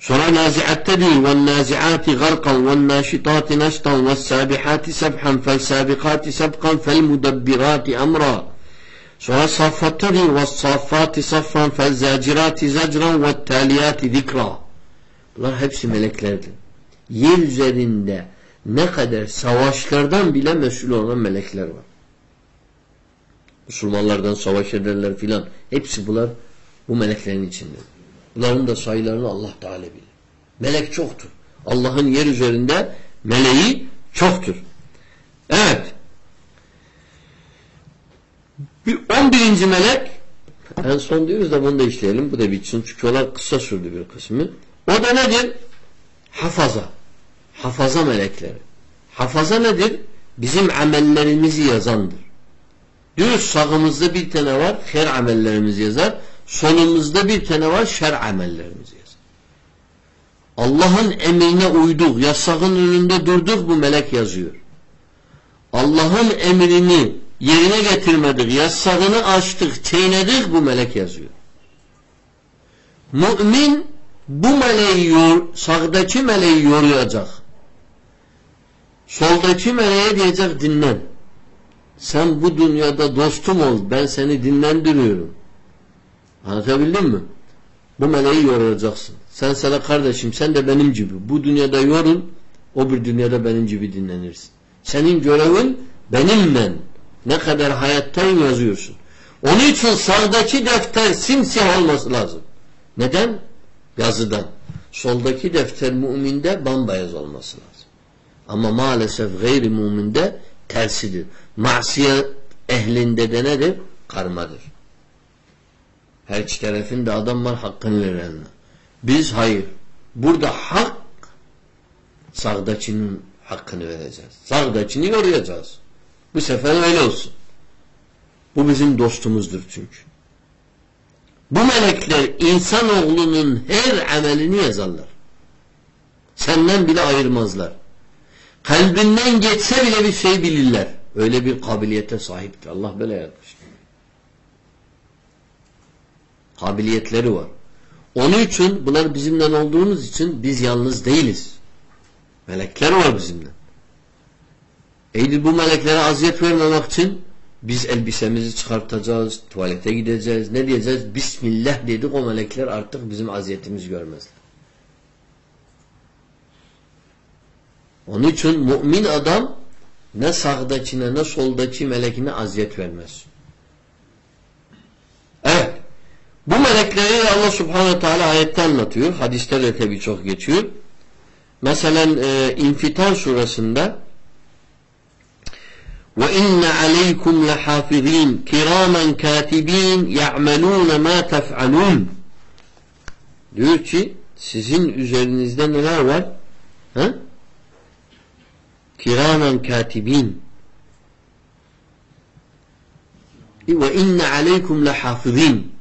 Sonra naziatte diyor وَالنَّازِعَاتِ غَرْقًا وَالنَّاشِطَاتِ نَشْطًا وَالسَّابِحَاتِ سَبْحًا فَالْسَابِقَاتِ سَبْقًا فَالْمُدَبِّرَاتِ أَمْرًا Sonra saffatari ve saffati saffan fel zacirati zacran ve taliyati zikra. Bunlar hepsi meleklerdi. Yer üzerinde ne kadar savaşlardan bile mesul olan melekler var. Müslümanlardan savaş ederler filan. Hepsi bunlar bu meleklerin içinde. Bunların da sayılarını Allah Teala bilir. Melek çoktur. Allah'ın yer üzerinde meleği çoktur. Evet. Bir on birinci melek en son diyoruz da bunu da işleyelim. Bu da bitsin. Çünkü onlar kısa sürdü bir kısmı. O da nedir? Hafaza. Hafaza melekleri. Hafaza nedir? Bizim amellerimizi yazandır. Diyoruz sağımızda bir tane var, her amellerimizi yazar. Solumuzda bir tane var, şer amellerimizi yazar. Allah'ın emrine uyduk, yasağın önünde durduk bu melek yazıyor. Allah'ın emrini yerine getirmedik, yasağını açtık, çiğnedik bu melek yazıyor. Mümin bu meleği yor, sağdaki meleği yoruyacak. Soldaki meleğe diyecek dinlen. Sen bu dünyada dostum ol. Ben seni dinlendiriyorum. Anlatabildim mi? Bu meleği yoracaksın. Sen sana kardeşim sen de benim gibi. Bu dünyada yorun. O bir dünyada benim gibi dinlenirsin. Senin görevin benimle. Ne kadar hayattayım yazıyorsun. Onun için sağdaki defter simsiyah olması lazım. Neden? Yazıdan. Soldaki defter müminde bambayaz olması lazım. Ama maalesef gayri müminde tersidir. Masiyet ehlinde de nedir? Karmadır. Her iki tarafında adam var hakkını verenler. Biz hayır. Burada hak sağdakinin hakkını vereceğiz. Sağdakini koruyacağız. Bu sefer öyle olsun. Bu bizim dostumuzdur çünkü. Bu melekler insanoğlunun her amelini yazarlar. Senden bile ayırmazlar. Kalbinden geçse bile bir şey bilirler. Öyle bir kabiliyete sahiptir. Allah böyle yapmıştır. Kabiliyetleri var. Onun için bunlar bizimden olduğumuz için biz yalnız değiliz. Melekler var bizimle. Eğer bu meleklere aziyet vermemek için biz elbisemizi çıkartacağız, tuvalete gideceğiz. Ne diyeceğiz? Bismillah dedik o melekler artık bizim aziyetimizi görmezler. Onun için mümin adam ne sağdakine ne soldaki melekine aziyet vermez. Evet. Bu melekleri Allah subhanahu teala ayette anlatıyor. Hadiste de tabi çok geçiyor. Mesela e, İnfitar suresinde وَاِنَّ عَلَيْكُمْ لَحَافِظ۪ينَ كِرَامًا كَاتِب۪ينَ يَعْمَلُونَ مَا تَفْعَلُونَ Diyor ki Sizin üzerinizde neler var? Ha? Kiramen katibin. Ve inne aleykum lehafizin.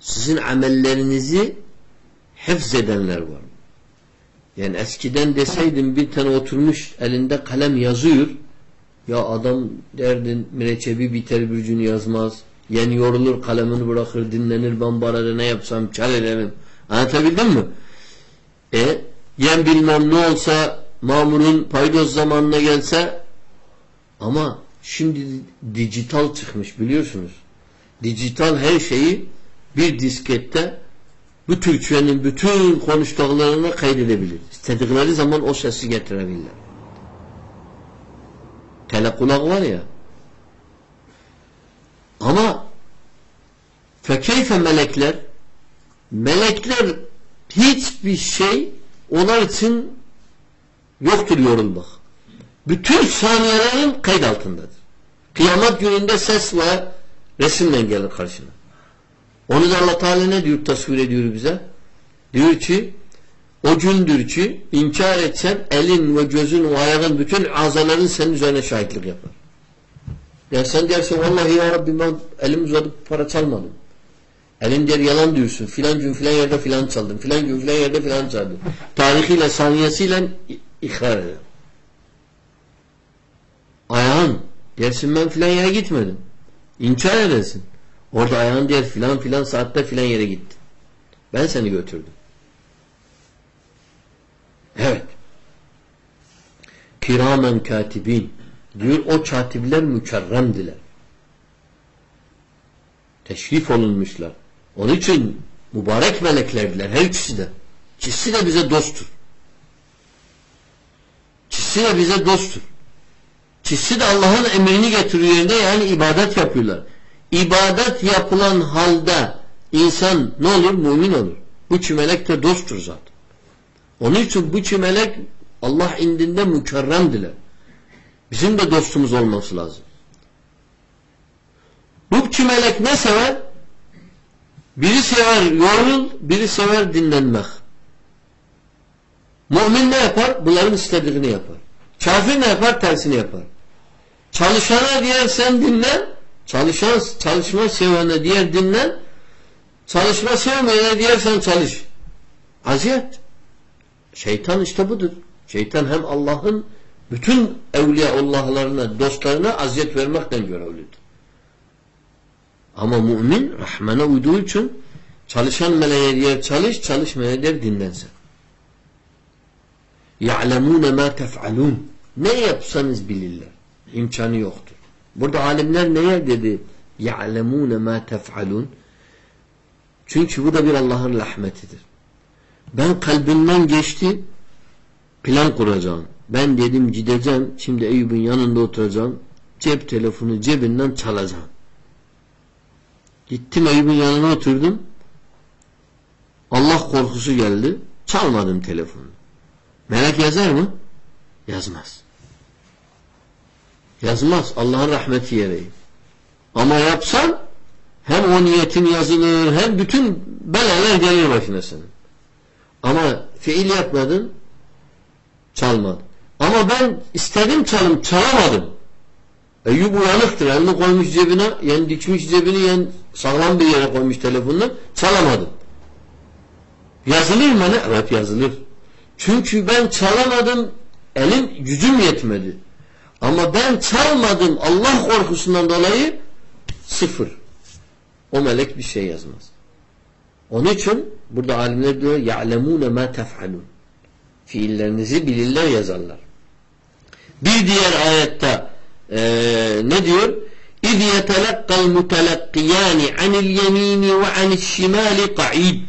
Sizin amellerinizi edenler var. Yani eskiden deseydim bir tane oturmuş elinde kalem yazıyor. ya adam derdin mürekkebi biter bir gün yazmaz. Yani yorulur kalemini bırakır dinlenir ben barada ne yapsam çal ederim. Anlatabildim mi? E yen bilmem ne olsa mamurun paydos zamanına gelse ama şimdi dijital çıkmış biliyorsunuz. Dijital her şeyi bir diskette bu Türkçenin bütün konuştuklarını kaydedebilir. İstedikleri zaman o sesi getirebilirler. Tele kulak var ya ama fekeyfe melekler melekler hiçbir şey onlar için yoktur yorulmak. Bütün saniyelerin kayıt altındadır. Kıyamet gününde ses ve resimle gelir karşına. Onu da Allah Teala ne diyor tasvir ediyor bize? Diyor ki o gündür ki inkar etsen elin ve gözün ve ayağın bütün azaların senin üzerine şahitlik yapar. Ya sen dersin vallahi ya Rabbi ben elim uzadıp para çalmadım. Elin der yalan diyorsun. Filan gün filan yerde filan çaldım. Filan gün filan yerde filan çaldım. Tarihiyle saniyesiyle ikrar eder. Ayağın dersin ben filan yere gitmedim. İnkar edersin. Orada ayağın diğer filan filan saatte filan yere gitti. Ben seni götürdüm. Evet. Kiramen katibin. Diyor o katibler mükerremdiler. Teşrif olunmuşlar. Onun için mübarek meleklerdiler her ikisi de. İkisi de bize dosttur. İkisi de bize dosttur. İkisi de Allah'ın emrini getiriyor yani ibadet yapıyorlar ibadet yapılan halde insan ne olur? Mümin olur. Bu çimelek de dosttur zaten. Onun için bu çimelek Allah indinde mükerremdiler. Bizim de dostumuz olması lazım. Bu çimelek ne sever? Biri sever yorul, biri sever dinlenmek. Mümin ne yapar? Bunların istediğini yapar. Kafir ne yapar? Tersini yapar. Çalışana diğer sen dinlen, Çalışan, çalışma sevene diğer dinlen, çalışma sevmeyene diğer sen çalış. Aziyet. Şeytan işte budur. Şeytan hem Allah'ın bütün evliyaullahlarına, dostlarına aziyet vermekten görevlidir. Ama mümin Rahman'a uyduğu için çalışan meleğe diğer çalış, çalışmaya der dinlense. يَعْلَمُونَ مَا تَفْعَلُونَ Ne yapsanız bilirler. İmkanı yoktur. Burada alimler neye dedi? يَعْلَمُونَ مَا تَفْعَلُونَ Çünkü bu da bir Allah'ın rahmetidir. Ben kalbimden geçti plan kuracağım. Ben dedim gideceğim şimdi Eyüp'ün yanında oturacağım. Cep telefonu cebinden çalacağım. Gittim Eyüp'ün yanına oturdum. Allah korkusu geldi. Çalmadım telefonu. Melek yazar mı? Yazmaz. Yazmaz. Allah'ın rahmeti gereği. Ama yapsan hem o niyetin yazılır hem bütün belalar gelir başına senin. Ama fiil yapmadın çalmadın. Ama ben istedim çalım çalamadım. Eyyub uyanıktır. Elini koymuş cebine yani dikmiş cebini yani sağlam bir yere koymuş telefonunu çalamadım. Yazılır mı ne? Evet yazılır. Çünkü ben çalamadım elim gücüm yetmedi. Ama ben çalmadım Allah korkusundan dolayı sıfır. O melek bir şey yazmaz. Onun için burada alimler diyor يَعْلَمُونَ مَا تَفْعَلُونَ Fiillerinizi bilirler yazarlar. Bir diğer ayette e, ne diyor? اِذْ يَتَلَقَّ الْمُتَلَقِّيَانِ عَنِ الْيَم۪ينِ وَعَنِ الشِّمَالِ قَعِيدٍ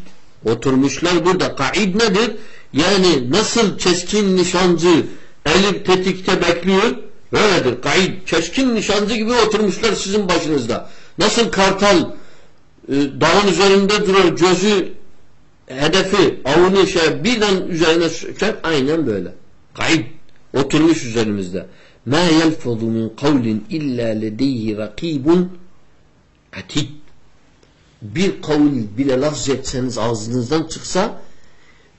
Oturmuşlar burada. Kaid nedir? Yani nasıl keskin nişancı elip tetikte bekliyor Öyledir. Kaid, keskin nişancı gibi oturmuşlar sizin başınızda. Nasıl kartal e, dağın üzerinde durur, gözü hedefi, avını şey birden üzerine söker. Aynen böyle. Kaid. Oturmuş üzerimizde. Ma yelfuzu min kavlin illa ledeyhi rakibun atid. Bir kavl bile lafz etseniz ağzınızdan çıksa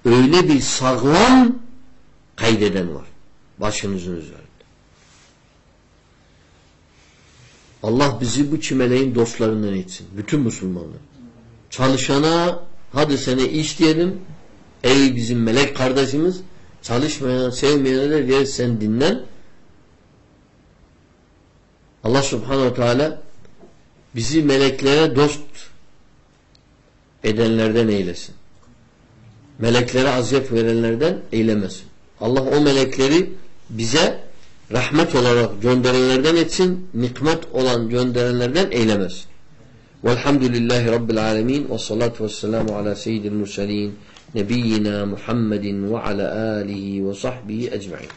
öyle bir sağlam kaydeden var. Başınızın üzerinde. Allah bizi bu çimeleğin dostlarından etsin. Bütün Müslümanlar. Çalışana hadi sene iş diyelim. Ey bizim melek kardeşimiz çalışmayana sevmeyene de gel sen dinlen. Allah subhanehu teala bizi meleklere dost edenlerden eylesin. Meleklere aziyet verenlerden eylemesin. Allah o melekleri bize rahmet olarak gönderenlerden etsin, nikmet olan gönderenlerden eylemesin. Velhamdülillahi Rabbil alemin ve salatu ve selamu ala seyyidil mursalin nebiyyina Muhammedin ve ala alihi ve sahbihi ecma'in.